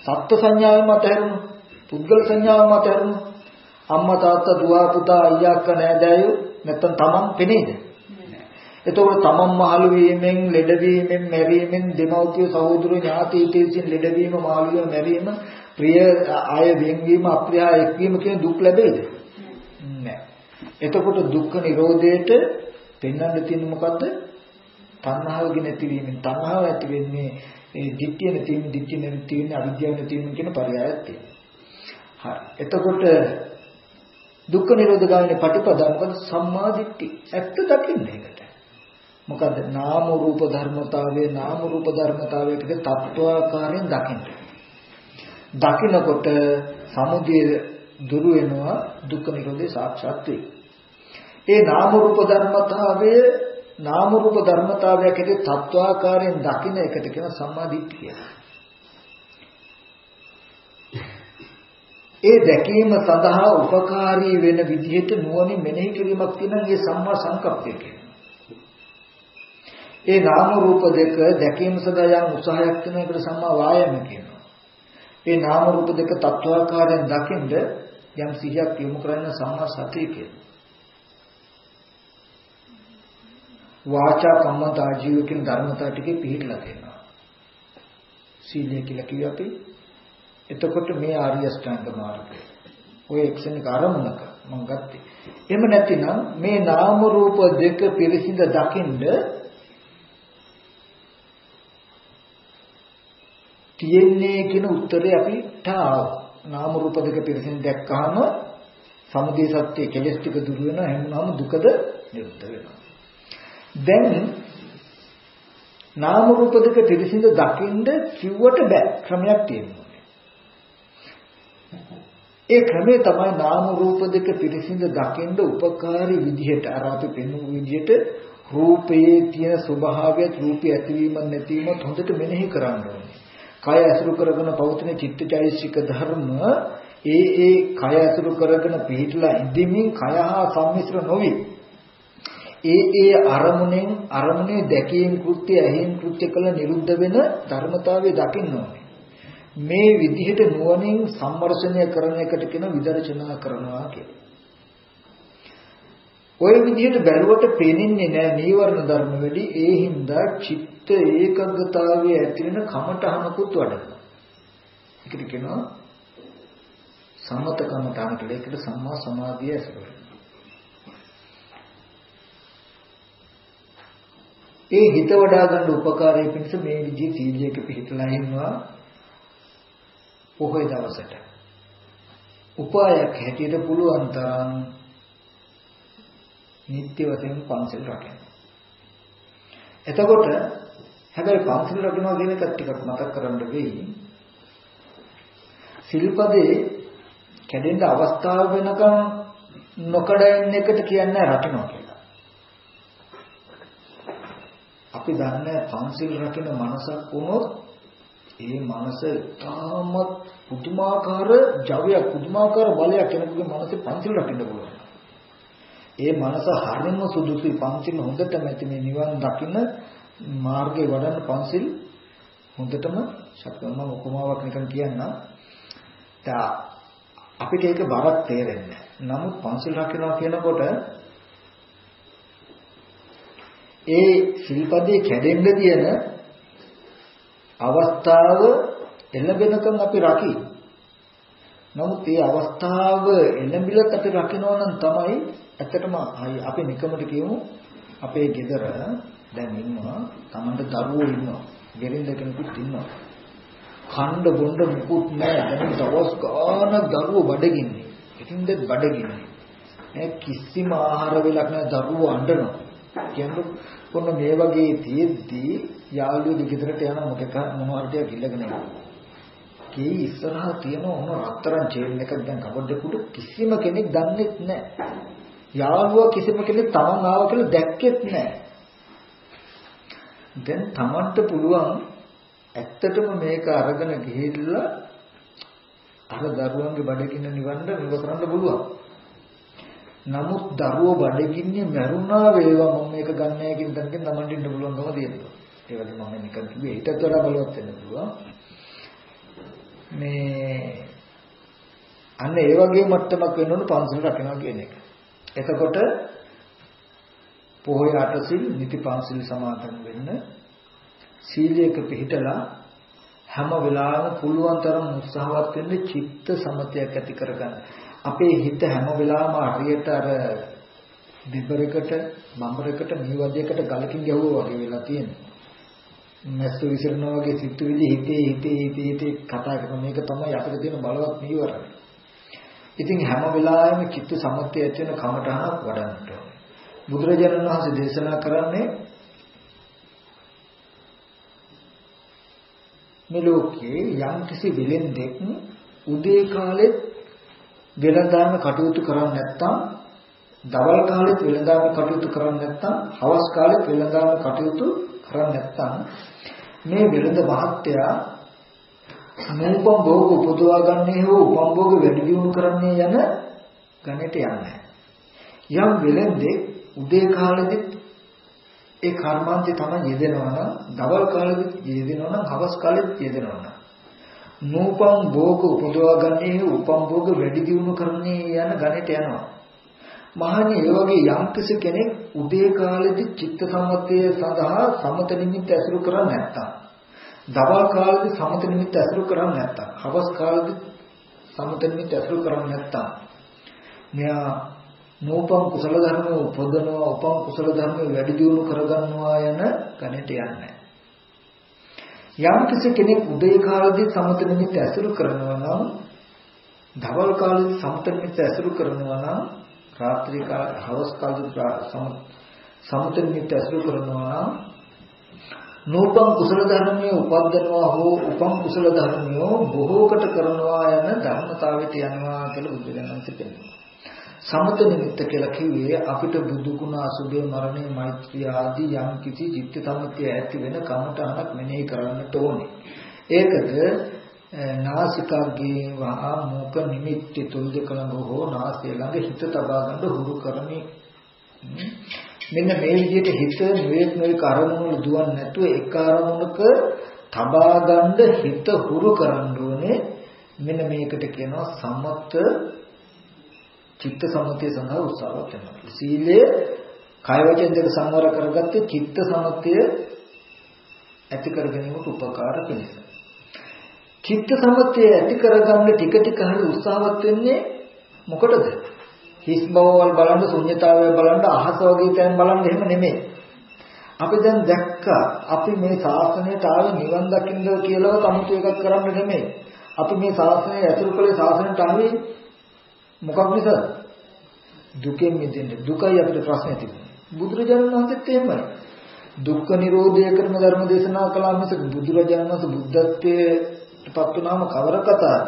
සත්ව සංඥාවෙන්ම අතහැරුණොත් පුද්ගල සංඥාවෙන්ම අතහැරුණොත් අම්මා තාත්තා දුව පුතා අයියා අක්කා නෑදෑයෝ නැත්තම් තමන් පෙනේද? එතකොට තමන් මහලු වීමෙන්, ලෙඩ වීමෙන්, මැරීමෙන්, දෙමව්පිය සහෝදරයෝ ඥාති ඉතිරිසින් ලෙඩ වීම, මහලු වීම, මැරීම, ප්‍රිය ආය වෙන්වීම, අප්‍රිය එක්වීම කියන දුක් ලැබෙයිද? නැහැ. එතකොට දුක්ඛ නිරෝධයට පෙන්වන්න තියෙන්නේ මොකද්ද? තණ්හාව නැතිවීමෙන් තණ්හාව ඇති වෙන්නේ ඒ ditthිය නැතිවීම, ditthිය නැතිවීම, අවිද්‍යාව නැතිවීම කියන පරයයක් තියෙනවා. හරි. එතකොට දුක්ඛ නිරෝධ ගාමිනී පටිපදා. මොකද සම්මා දිට්ඨි ඇත්ත දකින්න ඒකට. මොකද නාම රූප ධර්මතාවයේ නාම රූප ධර්මතාවයේ ටික තත්වාකාරයෙන් දකින්න. දකිනකොට සමුදය දුරු වෙනවා දුක්ඛ නිරෝධේ සාක්ෂාත් වේ ඒ නාම රූප ධර්මතාවයේ නාම රූප ධර්මතාවයක තත්වාකාරයෙන් දකින්න එකට කියන සම්මා දිට්ඨිය කියලා. ඒ දැකීම සඳහා උපකාරී වෙන විදිහට නුවණින් මෙනෙහි කිරීමක් තියෙනවා මේ සම්මා සංකප්පය කියන්නේ. ඒ නාම රූප දෙක දැකීම සඳහා යම් උත්සාහයක් කරන එකට සම්මා වායම කියනවා. ඒ නාම රූප දෙක තත්වාකාරයෙන් දකින්ද යම් සිහියක් යොමු කරන සම්මා සතිය කියනවා. වාචා කම්මත ආජීව කියන ධර්මතාව ටිකේ පිළිහිලා තියෙනවා. සීලය කියලා කිව්ව අපි එතකොට මේ ආර්ය අෂ්ටාංග මාර්ගය. ඔය එක්සෙනික අරමුණක මම ගත්තේ. එහෙම නැතිනම් මේ නාම රූප දෙක පිරිසිඳ දකින්ද තියෙන්නේ කියන උත්තරේ අපිට නාම රූප දෙක පිරිසිඳ දැක්කහම සමුදය සත්‍ය කෙලස් ටික දුර වෙනවා එහෙනම් දුකද නිරුද්ධ වෙනවා. දැන් නාම රූප දෙක පිරිසිඳ දකින්ද කිව්වට බෑ ක්‍රමයක් තියෙනවා. ඒ ක්‍රමය තමයි නාම රූප දෙක පිරිසිඳ දකින්න උපකාරී විදිහට අර අපි පෙන්වපු විදිහට රූපයේ තියෙන ස්වභාවයත් රූපය ඇතිවීම නැතිවීම හොඳට මෙනෙහි කරන්න ඕනේ. කය ඇසුරු කරගෙන පවතින චිත්තචෛසික ධර්ම ඒ ඒ කය ඇසුරු කරගෙන පිළිట్లా ඉඳිමින් කය හා සම්මිශ්‍ර නොවි. ඒ ඒ අරමුණෙන් අරමුණේ දැකීම් කෘත්‍ය ඇහිම් කෘත්‍ය කළ නිරුද්ධ වෙන ධර්මතාවය දකින්න ඕනේ. මේ විදිහට නුවණින් සම්මර්ෂණය කරන එකට කියන විදර්ශනා කරනවා කියලා. ওই විදිහට බැලුවට පේනින්නේ නැහැ නීවරණ ධර්ම වැඩි ඒ හින්දා චිත්ත ඒකග්ගතාවයේ ඇතිවෙන කමඨහනකුත් වඩනවා. ඒකට කියනවා සමත කමඨහන කියලා. ඒකට සම්මා සමාධිය ඇසුර ඒ හිත වඩා ගන්න උපකාරය පිණිස මේ විදිහේ සීලයක පිළිපදලා ඉන්නවා පොහොය දවසට උපායක් හැටියට පුළුවන් තරම් නිත්‍ය වශයෙන් පන්සල් රකින්න. එතකොට හැබැයි පන්සල් රකින්නවා කියන එක ටිකක් මතක් කරගන්න වෙයි. සිල්පදේ කැඩෙන්න අවස්ථාව වෙනකම් නොකඩෙන්න එකට කියන්නේ රකින්නවා කියලා. අපි දන්නේ පන්සිල් රකින්න මනසක් වුණොත් ඒ මනස තාමත් පුදුමාකාර ජවයක් පුදුමාකාර බලයක් කෙනෙකුගේ මනසේ පන්සිල් රකින්න පුළුවන්. ඒ මනස හරියම සුදුසුයි පන්සිල් හොඳටම ඇති මේ නිවන් දකින්න මාර්ගේ වඩන්න පන්සිල් හොඳටම ශක්තිමත් උපමාවක් නිකන් කියන්න. අපිට ඒක බරක් තේරෙන්නේ නමුත් පන්සිල් රකින්නවා කියනකොට ඒ සිල්පදේ කැඩෙන්න තියෙන අවස්ථාව එළඹෙනකන් අපි රකි. නමුත් මේ අවස්ථාව එළඹිලත් අපි රකින්නවා නම් තමයි ඇත්තටම අපි නිකමට කියමු අපේ ගෙදර දැන් ඉන්නවා Tamanට දරුවෝ ඉන්නවා. ගෙරින්ද කෙනෙකුත් ඉන්නවා. ඛණ්ඩ බොණ්ඩ මුකුත් නැහැ. දැන් දවස් ගානක් දරුවෝ බඩගින්නේ. ඉතින්ද බඩගින්නේ. ඈ කිසිම ආහාර වෙලක් නැහැ දරුවෝ අඬනවා. කියන්නේ කොන්න මේ වගේ තියෙද්දී යාළුවෝ ගෙදරට යන මොකක මොනවාට ගිල්ලගෙන යනවා. කී ඉස්සරහා තියෙන ඔන්න රත්තරන් චේන් එකක් දැන් කබඩේකට කිසිම කෙනෙක් දන්නේ නැහැ. යාළුවා කිසිම කෙනෙක් තමන් ආව කියලා දැක්කෙත් නැහැ. දැන් තමන්ට පුළුවන් ඇත්තටම මේක අරගෙන ගිහිල්ලා අර දරුවන්ගේ බඩගින්න නිවන්න නිව කරන්න පුළුවන්. නමුත් දරුවෝ බඩගින්නේ මැරුණා වේවා මම මේක ගන්නෑ කියන තැනකින් තමන්ට ඉන්න පුළුවන්කම තියෙනවා. ඒ වගේ මම නිකන් කිව්වේ ඊටත් වඩා බලවත් වෙන්න පුළුවන්. මේ අන්න ඒ වගේ මට්ටමක් වෙන්න ඕන පන්සල රකින්නවා කියන එක. එතකොට පොහොය අටසිල් නිති පන්සිල් සමාදන් වෙන්න සීලයක පිළිතලා හැම වෙලාවෙම පුළුවන් තරම් උත්සාහවත් වෙන්න චිත්ත සමතයක් ඇති කරගන්න. අපේ හිත හැම වෙලාවෙම හරියට අර දිබරකට මඹරකට නිවදයකට ගලකින් ගැහුවා වගේ වෙලා තියෙනවා. මැස්ස විසිරනවා වගේ සිතුවිලි හිතේ හිතේ හිතේ හිතේ කතා කරන මේක තමයි අපිට තියෙන බලවත් නීවරණ. ඉතින් හැම වෙලාවෙම චිත්ත සමත්ය ඇති වෙන කමටහනක් වඩන්නට ඕනේ. බුදුරජාණන් වහන්සේ දේශනා කරන්නේ මේ ලෝකයේ යම් කිසි වෙලෙන්දෙක් උදේ කාලෙත් වෙළඳාම කටයුතු කරන්නේ නැත්නම් දවල් කාලෙත් වෙළඳාම කටයුතු කරන්නේ නැත්නම් හවස් කාලෙත් වෙළඳාම කටයුතු කරන්නේ නැත්නම් මේ වෙළඳ මහත්තයා නූපම් භෝග උපදවා ගන්නේ හෝ උපම් භෝග වැඩි දියුණු කරන්නේ යන ගණයට යන්නේ. යම් වෙලෙන්දේ උදේ කාලෙදිත් ඒ කර්මාන්තය තමයි යෙදෙනවා නම් දවල් කාලෙදිත් යෙදෙනවා නම් හවස් කාලෙත් යෙදෙනවා නම්. නූපම් භෝග උපදවා ගන්නේ උපම් භෝග වැඩි දියුණු කරන්නේ යන ගණයට යනවා. මහණනි ඒ වගේ යම් කෙනෙක් උදේ කාලෙදි චිත්ත සමතය සඳහා සමත නිමිත්ත ඇසුරු කරන්නේ නැත්තම් දවල් කාලෙදි සමත නිමිත්ත ඇසුරු කරන්නේ නැත්තම් හවස් කාලෙදි සමත නිමිත්ත ඇසුරු කරන්නේ නැත්තම් මෙයා නූපම් කුසල ධර්ම උපදනවා උපම් කුසල ධර්ම වැඩි දියුණු කරගන්නවා යන ගණිත යන්නේ. යම් කිසි කෙනෙක් උදේ කාලෙදී සමත නිමිත්ත ඇසුරු කරනවා නම් දවල් කාලෙදී සමත නිමිත්ත ඇසුරු කරනවා නම් රාත්‍රී කාල හවස් කාලෙදී සමත නිමිත්ත ඇසුරු කරනවා නම් නූපම් කුසල ධර්මයේ උපද්දනවා හෝ උපම් කුසල ධර්මියෝ බොහෝකට කරනවා යන ධර්මතාවයට යනවා කියලා බුදුරජාණන් වහන්සේ සමත නිමිත්ත කියලා කිව්වේ අපිට බුදු ගුණ අසුභේ මරණය මෛත්‍රිය ආදී යම් කිසි චිත්ත සමතය ඇති වෙන කමටහනක් මෙනෙහි කරන්නට ඕනේ. ඒකද නාසිකාගේ වහා මුඛ නිමිති තුල් දෙක ළඟ හෝ නාසය ළඟ හිත තබා ගන්න හුරු කරමි. මෙන්න මේ විදිහට හිත නොයෙක් නොයෙක් අරමුණු දුවන්නේ නැතුව එක අරමුණක තබා ගන්න හිත හුරු කරන්න ඕනේ. මෙන්න මේකට කියනවා සමත චිත්ත සමතය සඳහා උත්සාහවත් වෙනවා. සීලය කය වචන දෙක සංවර කරගත්තේ චිත්ත සමතය ඇති කර ගැනීමට උපකාර පිණිස. චිත්ත සමතය ඇති කරගන්න ටික ටික හරි උත්සාහවත් වෙන්නේ මොකටද? හිස් බවවල් බලන්න ශුන්්‍යතාවය බලන්න අහස වගේ තැන් බලන්න එහෙම නෙමෙයි. අපි දැන් දැක්කා අපි මේ ශාසනයට ආවේ නිවන් දකින්න කියලාවත් 아무තු එකක් කරන්න නෙමෙයි. අපි මේ ශාසනය ඇතුළු කළේ ශාසනයට ආවේ මොකක් නිසාද? දුකෙන් මිදෙන්න. දුකයි අපිට ප්‍රශ්නේ තිබුණේ. බුදුරජාණන් වහන්සේත් එහෙමයි. දුක්ඛ නිරෝධය කරන ධර්ම දේශනා කළා මිස බුදුරජාණන් වහන්සේ බුද්ධත්වයේ පත් වුණාම කවර කතාවද?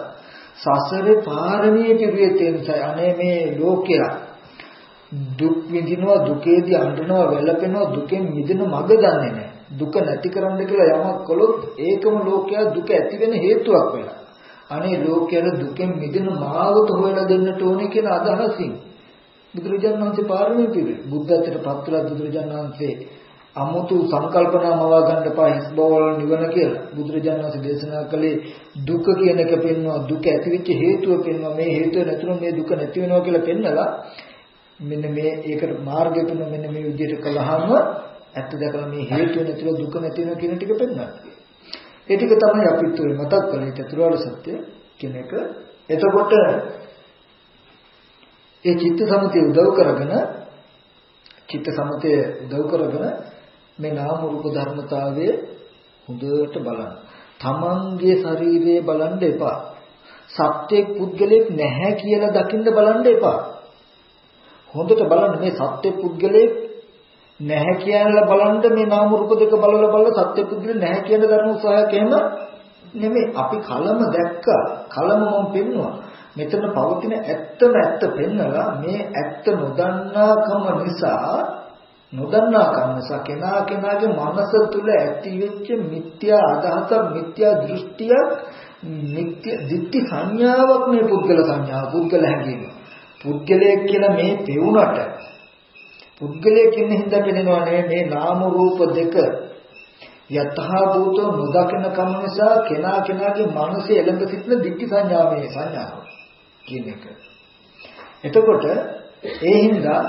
සසරේ පාරමී පිළිවෙත තේන්සයි අනේ මේ ලෝකයා දුක් විඳිනවා දුකේදී අඬනවා වැළපෙනවා දුකෙන් මිදෙන මඟ දන්නේ නැහැ. දුක නැති කරන්න කියලා යමක් කළොත් ඒකම ලෝකයා දුක ඇති වෙන හේතුවක් වෙලා. අනේ ලෝකයට දුකෙන් මිදෙන මාවත හොයලා දෙන්නට ඕනේ කියන අදහසින් බුදුරජාණන් වහන්සේ පාරමී පිළි බුද්ධත්වයට පත් වෙලා බුදුරජාණන් වහන්සේ අමුතු සංකල්පනා මවා ගන්න එපා හිස් බවවල නිවන කියලා බුදුරජාණන් වහන්සේ දේශනා කළේ දුක කියන එක පෙන්වනවා දුක ඇතිවෙච්ච හේතුව පෙන්වනවා මේ හේතුව නැතුනොත් මේ දුක නැති වෙනවා කියලා පෙන්නලා මෙන්න මේ ඒකට මාර්ගය තුන මෙන්න මේ විදිහට කළාම ඇත්ත දැකලා මේ හේතුව නැතිව දුක නැති වෙනවා කියන ටික පෙන්වනවා. ඒ ටික තමයි අපිත් ඔය මතක් කළේ චතුරාර්ය සත්‍ය කියන එක. එතකොට ඒ චිත්ත සමතය උදව් කරගෙන චිත්ත සමතය උදව් කරගෙන මේ නාම රූප ධර්මතාවය හොඳට බලන්න. තමන්ගේ ශරීරය බලන්න එපා. සත්‍යයක් පුද්ගලෙක් නැහැ කියලා දකින්න බලන්න එපා. හොඳට බලන්න මේ සත්‍ය පුද්ගලයෙක් නැහැ කියලා බලන්න මේ නාම රූප දෙක බලලා බලලා සත්‍ය පුද්ගලෙ නැහැ කියන ධර්ම උත්සාහයක් එහෙම නෙමෙයි අපි කලම දැක්කා කලම මම පෙන්නවා මෙතන පවතින ඇත්තම ඇත්ත පෙන්නලා මේ ඇත්ත නොදන්නාකම නිසා නොදන්නාකම නිසා කෙනා කෙනාගේ මනස තුල ඇති වෙච්ච මිත්‍යා අදහස මිත්‍යා දෘෂ්ටිය නිත්‍ය දිට්ඨි සංඥාවක් මේ පුද්ගල සංඥාව පුද්ගල හැඟීම පුද්ගලයෙක් කියලා මේ පෙවුනට පුද්ගලයෙක් ඉන්න හින්දා පෙනෙනවා නෙවෙයි මේ නාම රූප දෙක යතහා භූතෝ නොදකින කම නිසා කෙනා කෙනාගේ මනසේ එළඹ සිටින දික්ටි සංඥාවේ සංඥාව කියන එක. එතකොට ඒ හින්දා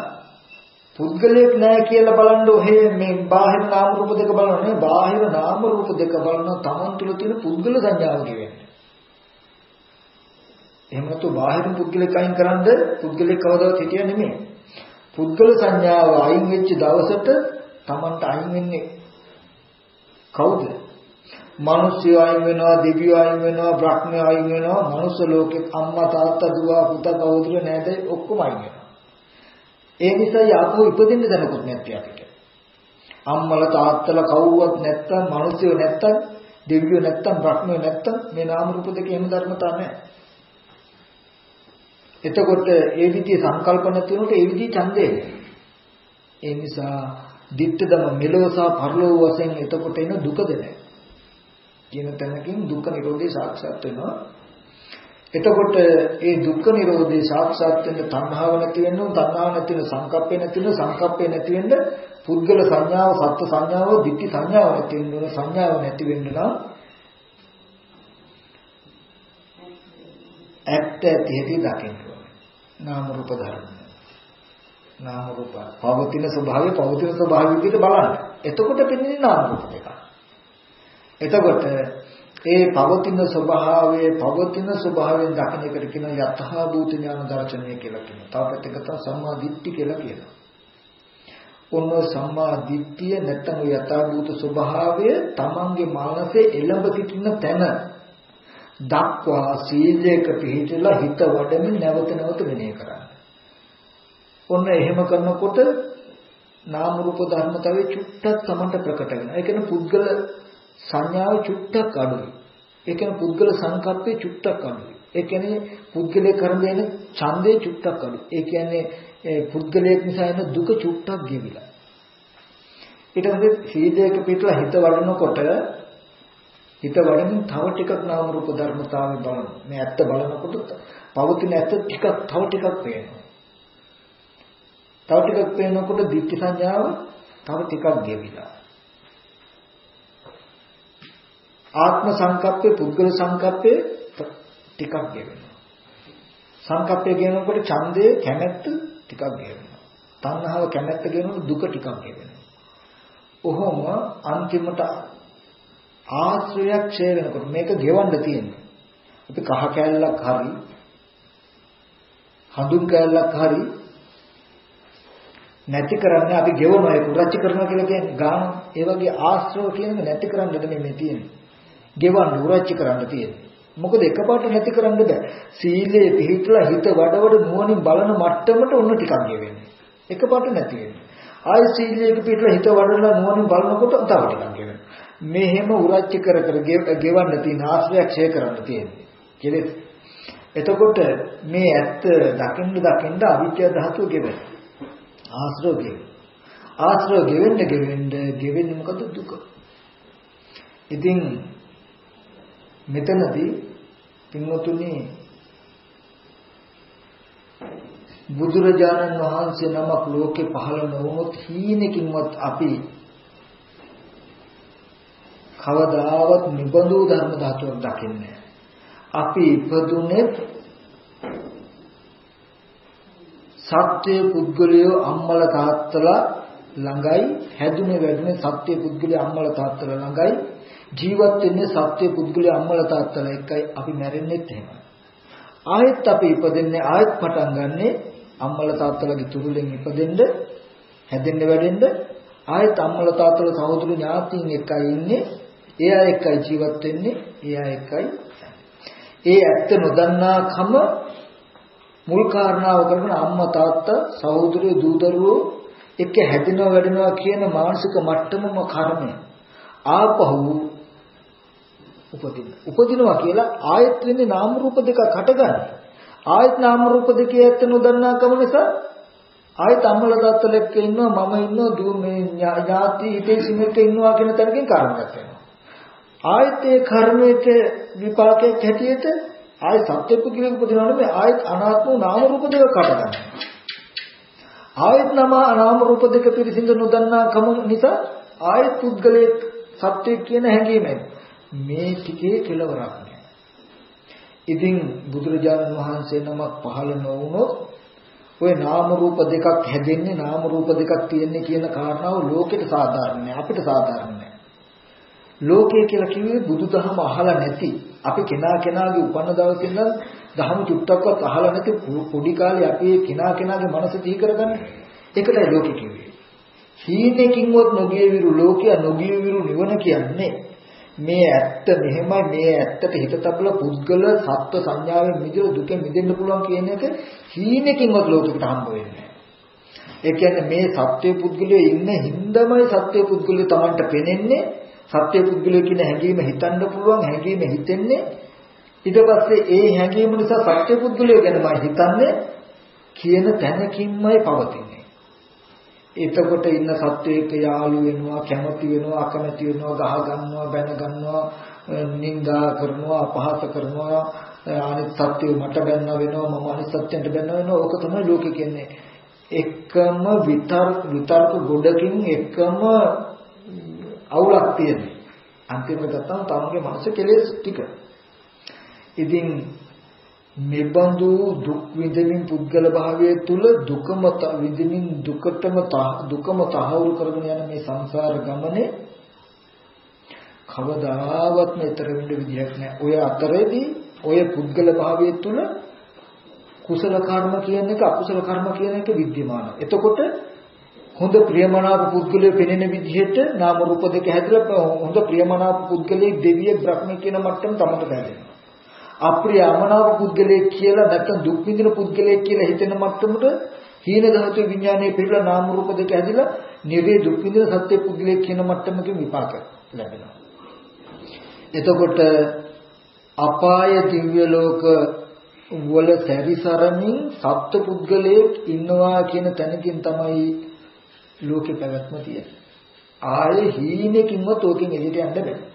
පුද්ගලයෙක් නැහැ කියලා බලන්න ඔහේ මේ බාහිර නාම රූප දෙක බලන්නේ බාහිර නාම රූප දෙක බලන තමන් තුළ තියෙන පුද්ගල සංඥාව කියන්නේ. එහෙම නැතු බාහිර පුද්ගලෙක් අයින් කරන්ද පුද්ගලෙක් කවදාවත් හිටිය නෙමෙයි. පුද්ගල සංඥාව අයින් වෙච්ච දවසට Tamanට අයින් වෙන්නේ කවුද? මිනිස්සු අයින් වෙනවා, දෙවියෝ අයින් වෙනවා, බ්‍රහ්මයෝ අයින් වෙනවා, මනුස්ස ලෝකෙත් අම්මා තාත්තා දුව පුතා කවුරුද නැද ඔක්කොම අයින් වෙනවා. ඒ නිසා යකෝ ඉපදින්න දැනකුත් නැත්තේ අපිට. අම්මල තාත්තල කවුරුවත් නැත්තම්, මිනිස්සු නැත්තම්, දෙවියෝ නැත්තම්, බ්‍රහ්මයෝ නැත්තම් මේ නාම රූප දෙකේ එහෙම ධර්මතා නැහැ. එතකොට ඒ විදිහේ සංකල්පන තුනට ඒ විදිහේ ඡන්දේ ඒ නිසා ditthදම මෙලොව සහ පරලොව වශයෙන් එතකොට එන දුකද නැහැ කියන තැනකින් දුක්ඛ නිරෝධය සාක්ෂාත් වෙනවා එතකොට ඒ දුක්ඛ නිරෝධය සාක්ෂාත් වෙන්න තණ්හාව නැති වෙන්න තණ්හාව නැති වෙන සංකප්පේ නැති වෙන සංකප්පේ නැති වෙන්න පුද්ගල සංඥාව සත්ත්ව සංඥාව ditthi සංඥාව නැති වෙන්න සංඥාව නැති වෙන්න නම් ඇත්ත ඇති හැටි දකින්න නාම රූප ධර්ම. නාම රූප පවතින ස්වභාවය පවතින ස්වභාවය විදිහට බලන්න. එතකොට පෙනෙන්නේ නාම රූප දෙක. එතකොට ඒ පවතින ස්වභාවයේ පවතින ස්වභාවයෙන් දකින එකට කියන යතහා භූත ඥාන දර්ශනය කියලා කියනවා. තව පැත්තකට සම්මා දිට්ඨි කියලා කියනවා. ඔන්න සම්මා දිට්ඨිය නැත්නම් යථා භූත ස්වභාවය තමන්ගේ මානසයේ එළඹ සිටින තැන දක්වා සීලයක පිළිපදලා හිත වඩමින් නැවත නැවත මෙනෙහි කරන්න. ඔන්න එහෙම කරනකොට නාම රූප ධර්මතාවේ චුට්ටක් තමන්ට ප්‍රකට වෙනවා. ඒ කියන්නේ පුද්ගල සංඥාව චුට්ටක් අඩුයි. ඒ කියන්නේ පුද්ගල සංකප්පේ චුට්ටක් අඩුයි. ඒ කියන්නේ පුද්ගලයේ කරන දෙන ඡන්දේ චුට්ටක් අඩුයි. ඒ කියන්නේ පුද්ගලයෙක් නිසා එන දුක චුට්ටක් ගෙවිලා. ඊට පස්සේ සීලයක පිටලා හිත වඩනකොට හිත වඩමින් තව ටිකක් නාම රූප ධර්මතාවය බලන මේ ඇත්ත බලනකොට පවතින ඇත්ත ටිකක් තව ටිකක් පේනවා තව ටිකක් පේනකොට දික්ක සංඥාව තව ටිකක් ගෙවිලා ආත්ම සංකප්පේ පුද්ගල සංකප්පේ ටිකක් ගෙවෙනවා. සංකප්පය කියනකොට ඡන්දය කැමැත්ත ටිකක් ගෙවෙනවා. තණ්හාව කැමැත්ත කියනකොට දුක ටිකක් ගෙවෙනවා. ඔහොම අන්තිමට ආශ්‍රයයක් ඡය වෙනකොට මේක ගෙවන්න තියෙනවා. අපි කහ කෑල්ලක් හරි හඳුන් කෑල්ලක් හරි නැති කරන්නේ අපි ගෙවනවා. ඒක උරච්ච කරනවා කියලා කියන්නේ. ගාන ඒ වගේ ආශ්‍රව කියන්නේ නැති කරන්න නෙමෙයි මේ තියෙන්නේ. ගෙවන්න උරච්චි කරන්න තියෙනවා. මොකද එකපාරට නැති කරන්න බෑ. සීලයේ පිහිටලා හිත වඩවඩ නුවණින් බලන මට්ටමට ඔන්න ටිකක් ගෙවෙන්නේ. එකපාරට නැති වෙන්නේ. ආය සීලයේ පිහිටලා හිත වඩලා නුවණින් බලනකොට තව ටිකක් ගෙවෙනවා. මෙහෙම උරච්චි කර කර ගෙවන්න තියෙන ආශ්‍රයක් ෂේ කරන්න තියෙන්නේ. කෙලෙස්. එතකොට මේ ඇත්ත දකින්න දකින්න අවිද්‍යා ධාතුව ගෙවෙනවා. ආශ්‍රය ගෙවෙනවා. ආශ්‍රය ගෙවෙන්න ගෙවෙන්න ගෙවෙන්නේ මොකද දුක. ඉතින් මෙතනදී පින්වතුනි බුදුරජාණන් වහන්සේ නමක් ලෝකේ පහළ නොවුනොත් හීනකින්වත් අපි කවදාවත් නිබඳු ධර්ම ධාතුවක් දකින්නේ අපි ඉපදුනේ සත්‍ය පුද්ගලයෝ අම්මල තාත්තලා ළඟයි හැදුනේ වැඩුනේ සත්‍ය පුද්ගලයෝ අම්මල තාත්තලා ළඟයි. ජීවත් වෙන්නේ සත්‍ය පුද්ගලයෝ අම්මල තාත්තලා එක්කයි අපි මැරෙන්නෙත් එහෙමයි. ආයෙත් අපි ඉපදෙන්නේ ආයෙත් පටන් ගන්නේ අම්මල තාත්තලාගේ තුරුලෙන් ඉපදෙන්න හැදෙන්න වැඩෙන්න. ආයෙත් අම්මල තාත්තලා සහෝදර ඥාතීන් එක්කයි ඉන්නේ. ඒ අය එක්කයි ජීවත් වෙන්නේ ඒ අය එක්කයි ඒ ඇත්ත නොදන්නාකම මුල් කාරණාව කරගෙන අම්මා තාත්තා සහෝදරයෝ දූ දරුවෝ එක්ක හැදෙනවා වැඩෙනවා කියන මානසික මට්ටමම කර්මය. ආපහු උපදින උපදිනවා කියලා ආයත් වෙන්නේ නාම රූප දෙකක් හටගන්න ආයත් නාම රූප දෙකේ ඇත්ත නොදන්නාකම නිසා ආයත් අම්මල තාත්තලා එක්ක ඉන්නවා මම ඉන්නවා දූ මේ ඥාති හිතේ සිමෙක ඉන්නවා කියන තැනකින් කර්මයක් වෙනවා ආයත් ඒ කර්මයක විපාකයක් හැටියට ආය සත්‍ය පුද්ගලික උපදිනවා නෙමෙයි ආයත් අනාත්ම නාම රූප දෙක කඩගන්න. ආයත් නම නාම රූප දෙක පිරිසිදු නොදන්නා කම නිසා ආයත් පුද්ගලයේ සත්‍ය කියන හැඟීමෙන් මේ ටිකේ කෙලවරක් නෑ. ඉතින් බුදුරජාණන් වහන්සේ නමක් පහළ නොවුනොත් ওই නාම රූප දෙකක් හැදෙන්නේ නාම රූප දෙකක් තියෙන්නේ කියන කාරණාව ලෝකෙට සාධාරණ නෑ අපිට සාධාරණ නෑ. ලෝකය කියලා කිව්වේ බුදුදහම අහලා නැති අපි කෙනා කෙනාගේ උපන්න දවසේ ඉඳන් දහම චුට්ටක්වත් අහලා නැති පොඩි කාලේ අපි කෙනා කෙනාගේ මනස තී කරගන්නේ ඒකටයි ලෝකෙ කිව්වේ හීනකින්වත් නොගිය විරු ලෝකයා නොගිය විරු නිවන කියන්නේ මේ ඇත්ත මෙහෙමයි මේ ඇත්තට හිත තබලා පුද්ගල සත්ව සංඥාවෙන් මිදලා දුකෙන් මිදෙන්න පුළුවන් කියන එක හීනකින්වත් ලෝකෙකට හම්බ වෙන්නේ ඒ කියන්නේ මේ සත්‍ය පුද්ගලයේ ඉන්න හින්දාමයි සත්‍ය පුද්ගලය Tamanට පෙනෙන්නේ. සත්‍ය පුද්ගලය කියන හැඟීම හිතන්න පුළුවන් හැඟීම හිතෙන්නේ. ඊට පස්සේ ඒ හැඟීම නිසා සත්‍ය පුද්ගලය ගැනමයි හිතන්නේ කියන තැනකින්මයි පවතින්නේ. එතකොට ඉන්න සත්වයක යාළු වෙනවා කැමති වෙනවා අකමැති වෙනවා ගහ ගන්නවා බැන ගන්නවා නින්දා කරනවා අපහාස කරනවා අනිත් සත්‍යය මට බැන්න වෙනවා මම අනිත් සත්‍යයට බැන්න වෙනවා ඕක තමයි ලෝකෙ කියන්නේ එකම විතර්ක විතර්ක ගොඩකින් එකම අවුලක් තියෙන්නේ. අන්තිමට ගත්තාම තමගේ මනස කෙලෙස් ටික. ඉතින් නිබඳු දුක් විඳින පුද්ගල භාවයේ තුල දුකම විඳින දුකටම දුකම තහවුරු කරගෙන යන මේ සංසාර ගමනේ කවදාවත් මෙතර වෙන්න විදිහක් නැහැ. ඔය අතරේදී ඔය පුද්ගල භාවයේ තුල කුසල කර්ම කියන එක අකුසල කර්ම කියන එක विद्यමානයි. එතකොට හොඳ ප්‍රියමනාප පුද්ගලයෙ පෙනෙන විදිහට නාම රූප දෙක හැදලා හොඳ ප්‍රියමනාප පුද්ගලයෙ දෙවියෙක් බ්‍රහ්ම කියන මට්ටම තමයි පැහැදෙන්නේ. අප්‍රිය අමනාප පුද්ගලයෙක් කියලා නැත්නම් දුක් විඳින පුද්ගලයෙක් කියලා හිතෙන මට්ටමට හීන ධාතු විඥානයේ පිළිලා නාම රූප දෙක හැදලා නිවේ දුක් විඳින සත්‍ය පුද්ගලයෙක් කියන මට්ටමකින් විපාක ලැබෙනවා. එතකොට අපාය දිව්‍ය ලෝක වල සැරිසරමින් සත්ත්ව පුද්ගලයෙක් ඉන්නවා කියන තැනකින් තමයි ලෝකේ පැවැත්ම තියෙන්නේ. ආයේ හීනකින්වත් ඕකෙන් එළියට යන්න බෑ.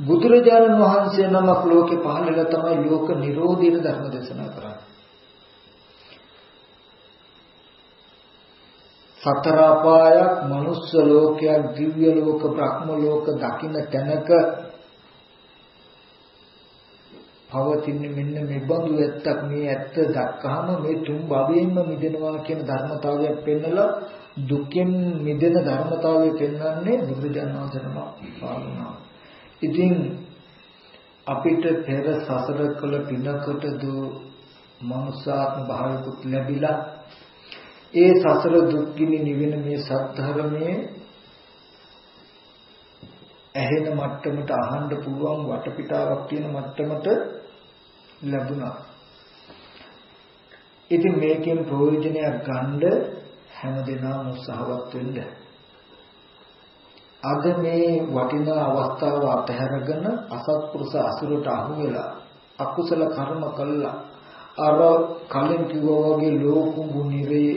බුදුරජාණන් වහන්සේ නමක් ලෝකේ පහළලා තමයි ලෝක නිරෝධීන ධර්ම දේශනා කරන්නේ. සතර අපායක්, මනුස්ස ලෝකයක්, දිව්‍ය ලෝක, බ්‍රහ්ම ලෝක දකින්න තැනක පවතින්නේ මෙන්න මේ බඳු ඇත්තක් මේ ඇත්ත දක්කහම මේ තුන් භවයෙන්ම මිදෙනවා කියන ධර්මතාවයක් පෙන්නලා දුකෙන් මිදෙන ධර්මතාවය පෙන්වන්නේ බුදුරජාණන් වහන්සේම පාරුණා. ඉතින් අපිට පෙර සසර කළ පිනකට දු මනුසාත්ම භාවයකුත් ලැබිලා ඒ සසර දුක්ගිනි නිවෙන මේ සත්‍ධර්මයේ ඇහෙන මට්ටමට අහන්න පුළුවන් වටපිටාවක් තියෙන මට්ටමට ලැබුණා. ඉතින් මේකෙන් ප්‍රයෝජනයක් ගන්න හැමදෙනාම උත්සාහවත් වෙන්න. අද මේ වටිනා අවස්ථාව අතහැරගෙන අසත්පුරුෂ අසුරට අහු වෙලා අකුසල කර්ම කළා. අර කලින් කිව්වා වගේ ලෝකුඹු නිරේ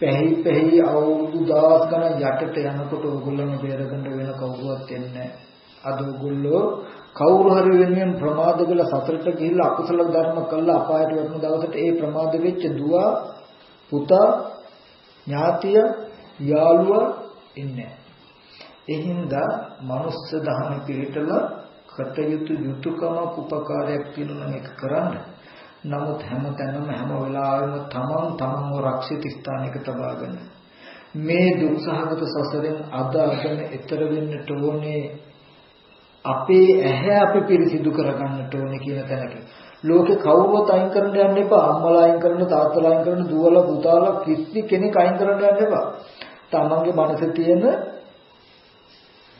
පැහි පැහි අවුරුදු දවස් ගණන් යටට යනකොට ඕගොල්ලන්ව බේරගන්න වෙන කවුරුවත් එන්නේ අද ඕගොල්ලෝ කවුරු හරි වෙනුවෙන් ප්‍රමාද වෙලා සතරට ගිහිල්ලා අකුසල ධර්ම කළා අපායට වැටෙන දවසට ඒ ප්‍රමාද වෙච්ච දුව පුතා ඥාතිය යාළුවා ඉන්නේ. එහින්දා මනුස්ස දහම පිළිටලා කටයුතු යුතුයකම උපකාරයක් තියෙනවා මේක කරන්න. නමුත් හැම තැනම හැම වෙලාවෙම තමන් තමන්ව රක්ෂිත ස්ථානයක තබාගෙන මේ දුක්සහගත සසරෙන් අද අදම එතර වෙන්නට ඕනේ. අපේ ඇහැ අපි පිරිසිදු කරගන්නට ඕනේ කියන තැනක. ලෝකේ කවුරුවත් අයින් කරන්න යන්න එපා. අම්මලා අයින් කරන්න තාත්තලා අයින් කරන්න දුවලා පුතාලා කිසි කෙනෙක් අයින් කරන්න යන්න එපා. තමන්ගේ මනසේ තියෙන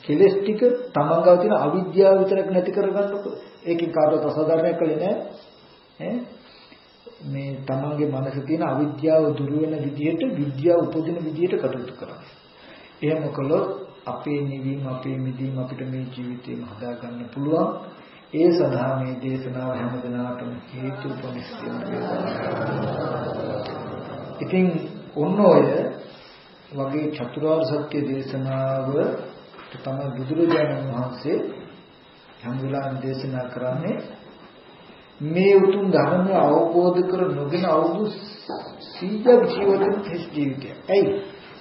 කෙලස් ටික තමන් ගාව තියෙන අවිද්‍යාව විතරක් නැති කරගන්නකො. ඒකෙන් කාටවත් අසාධාරණයක් කළේ නැහැ. ඈ මේ තමන්ගේ මනසේ තියෙන අවිද්‍යාව දුරු වෙන විදිහට විද්‍යාව උපදින විදිහට කටයුතු කරන්න. එහෙම කළොත් අපේ නිවීම අපේ මිදීම අපිට මේ ජීවිතේම හදාගන්න පුළුවන්. ඒ සඳහා මේ දේශනාව හැමදෙනාටම හේතු උපනිශ්‍රය ඉතින් ඔන්න ඔය වගේ චතුරාර්ය සත්‍ය දේශනාව තමයි බුදුරජාණන් වහන්සේ හැම වෙලාවෙම දේශනා කරන්නේ මේ උතුම් ධර්මය අවබෝධ කර නොගෙන අවුරුදු 100ක් ජීවිත ජීවිතය. ඇයි?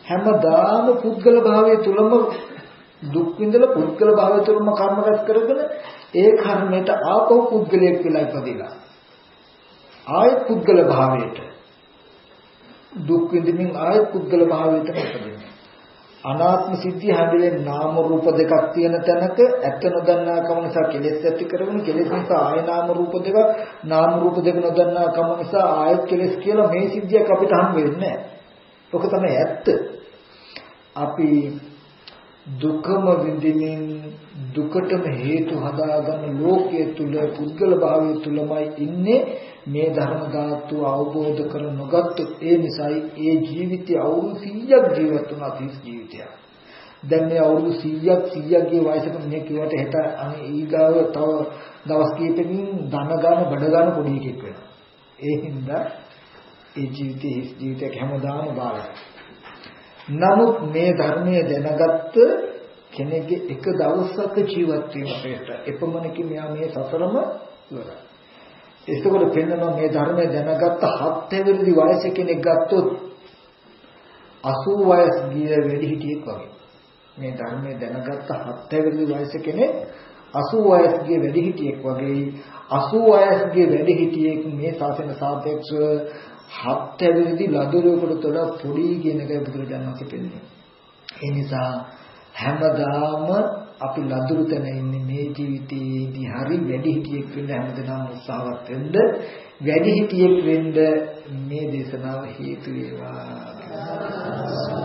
හැමදාම පුද්ගල භාවයේ තුලම දුක් විඳලා පුද්ගල භාවය තුලම කර්ම රැස් කරගෙන ඒ කර්මයට ආපහු පුද්ගලයෙක් වෙලා ඉපදිලා. ආයෙත් පුද්ගල භාවයට දුක් විඳින්මින් ආයෙත් පුද්ගල භාවයට ඉපදිනවා. අනාත්ම සිද්ධිය හැඳින්වෙන නාම රූප දෙකක් තියෙන තැනක ඇත්ත නොදන්නා කම නිසා කෙලෙස් ඇති කරගෙන කෙලෙස් නිසා ආය නාම රූප දෙක නාම රූප දෙක නොදන්නා කම නිසා ආයත් කෙලෙස් කියලා මේ සිද්ධියක් අපිට හම් වෙන්නේ නැහැ. ඔක තමයි ඇත්ත. අපි දුකම විඳින්මින් දුකටම හේතු හදාගන්න ලෝකයේ තුල පුද්ගල භාවයේ තුලමයි ඉන්නේ මේ ධර්ම ධාතු අවබෝධ කර නොගත්තොත් ඒ නිසායි ඒ ජීවිතය අවුරුදු 100ක් ජීවත් වුණා තිස් ජීවිතයක්. දැන් මේ අවුරුදු 100ක් 100ක් ගිය වයසක මේ කිව්වට හෙට අනේ ඊගාව තව දවස් කීපකින් ධන ගන්න බඩ ගන්න පොඩි එකෙක් වෙනවා. ඒ හින්දා ඒ ජීවිතේ හිස් ජීවිතයක් හැමදාම බාරයි. නමුත් මේ ධර්මය දැනගත්ත කෙනෙක්ගේ එක දවසක ජීවත් වීමට එපමණකින් මෙයා මේ සසරම ඉවරයි. ඒකවල පෙන්වනවා මේ ධර්මය දැනගත්ත හත් හැවිරිදි වයසේ කෙනෙක් ගත්තොත් 80 වයස් ගිය වැඩිහිටියෙක් වගේ. මේ ධර්මය දැනගත්ත හත් හැවිරිදි වයසේ කෙනෙක් 80 වයස් ගිය වැඩිහිටියෙක් වගේ 80 වයස් ගිය වැඩිහිටියෙක් මේ ශාසන සාපේක්ෂව හත් හැවිරිදි ලදරුවෙකුට වඩා පොඩි කියන එකයි බුදුරජාණන් වහන්සේ පෙන්නන්නේ. ඒ නිසා හැමදාම අපි ලදරු තැන ඉන්නේ මේ ජීවිතයේදී හරි වැඩි හිටියෙක් වෙන්න හැමදාම උත්සාහවත් වෙන්න වැඩි හිටියෙක් වෙන්න මේ දේශනාව හේතු වේවා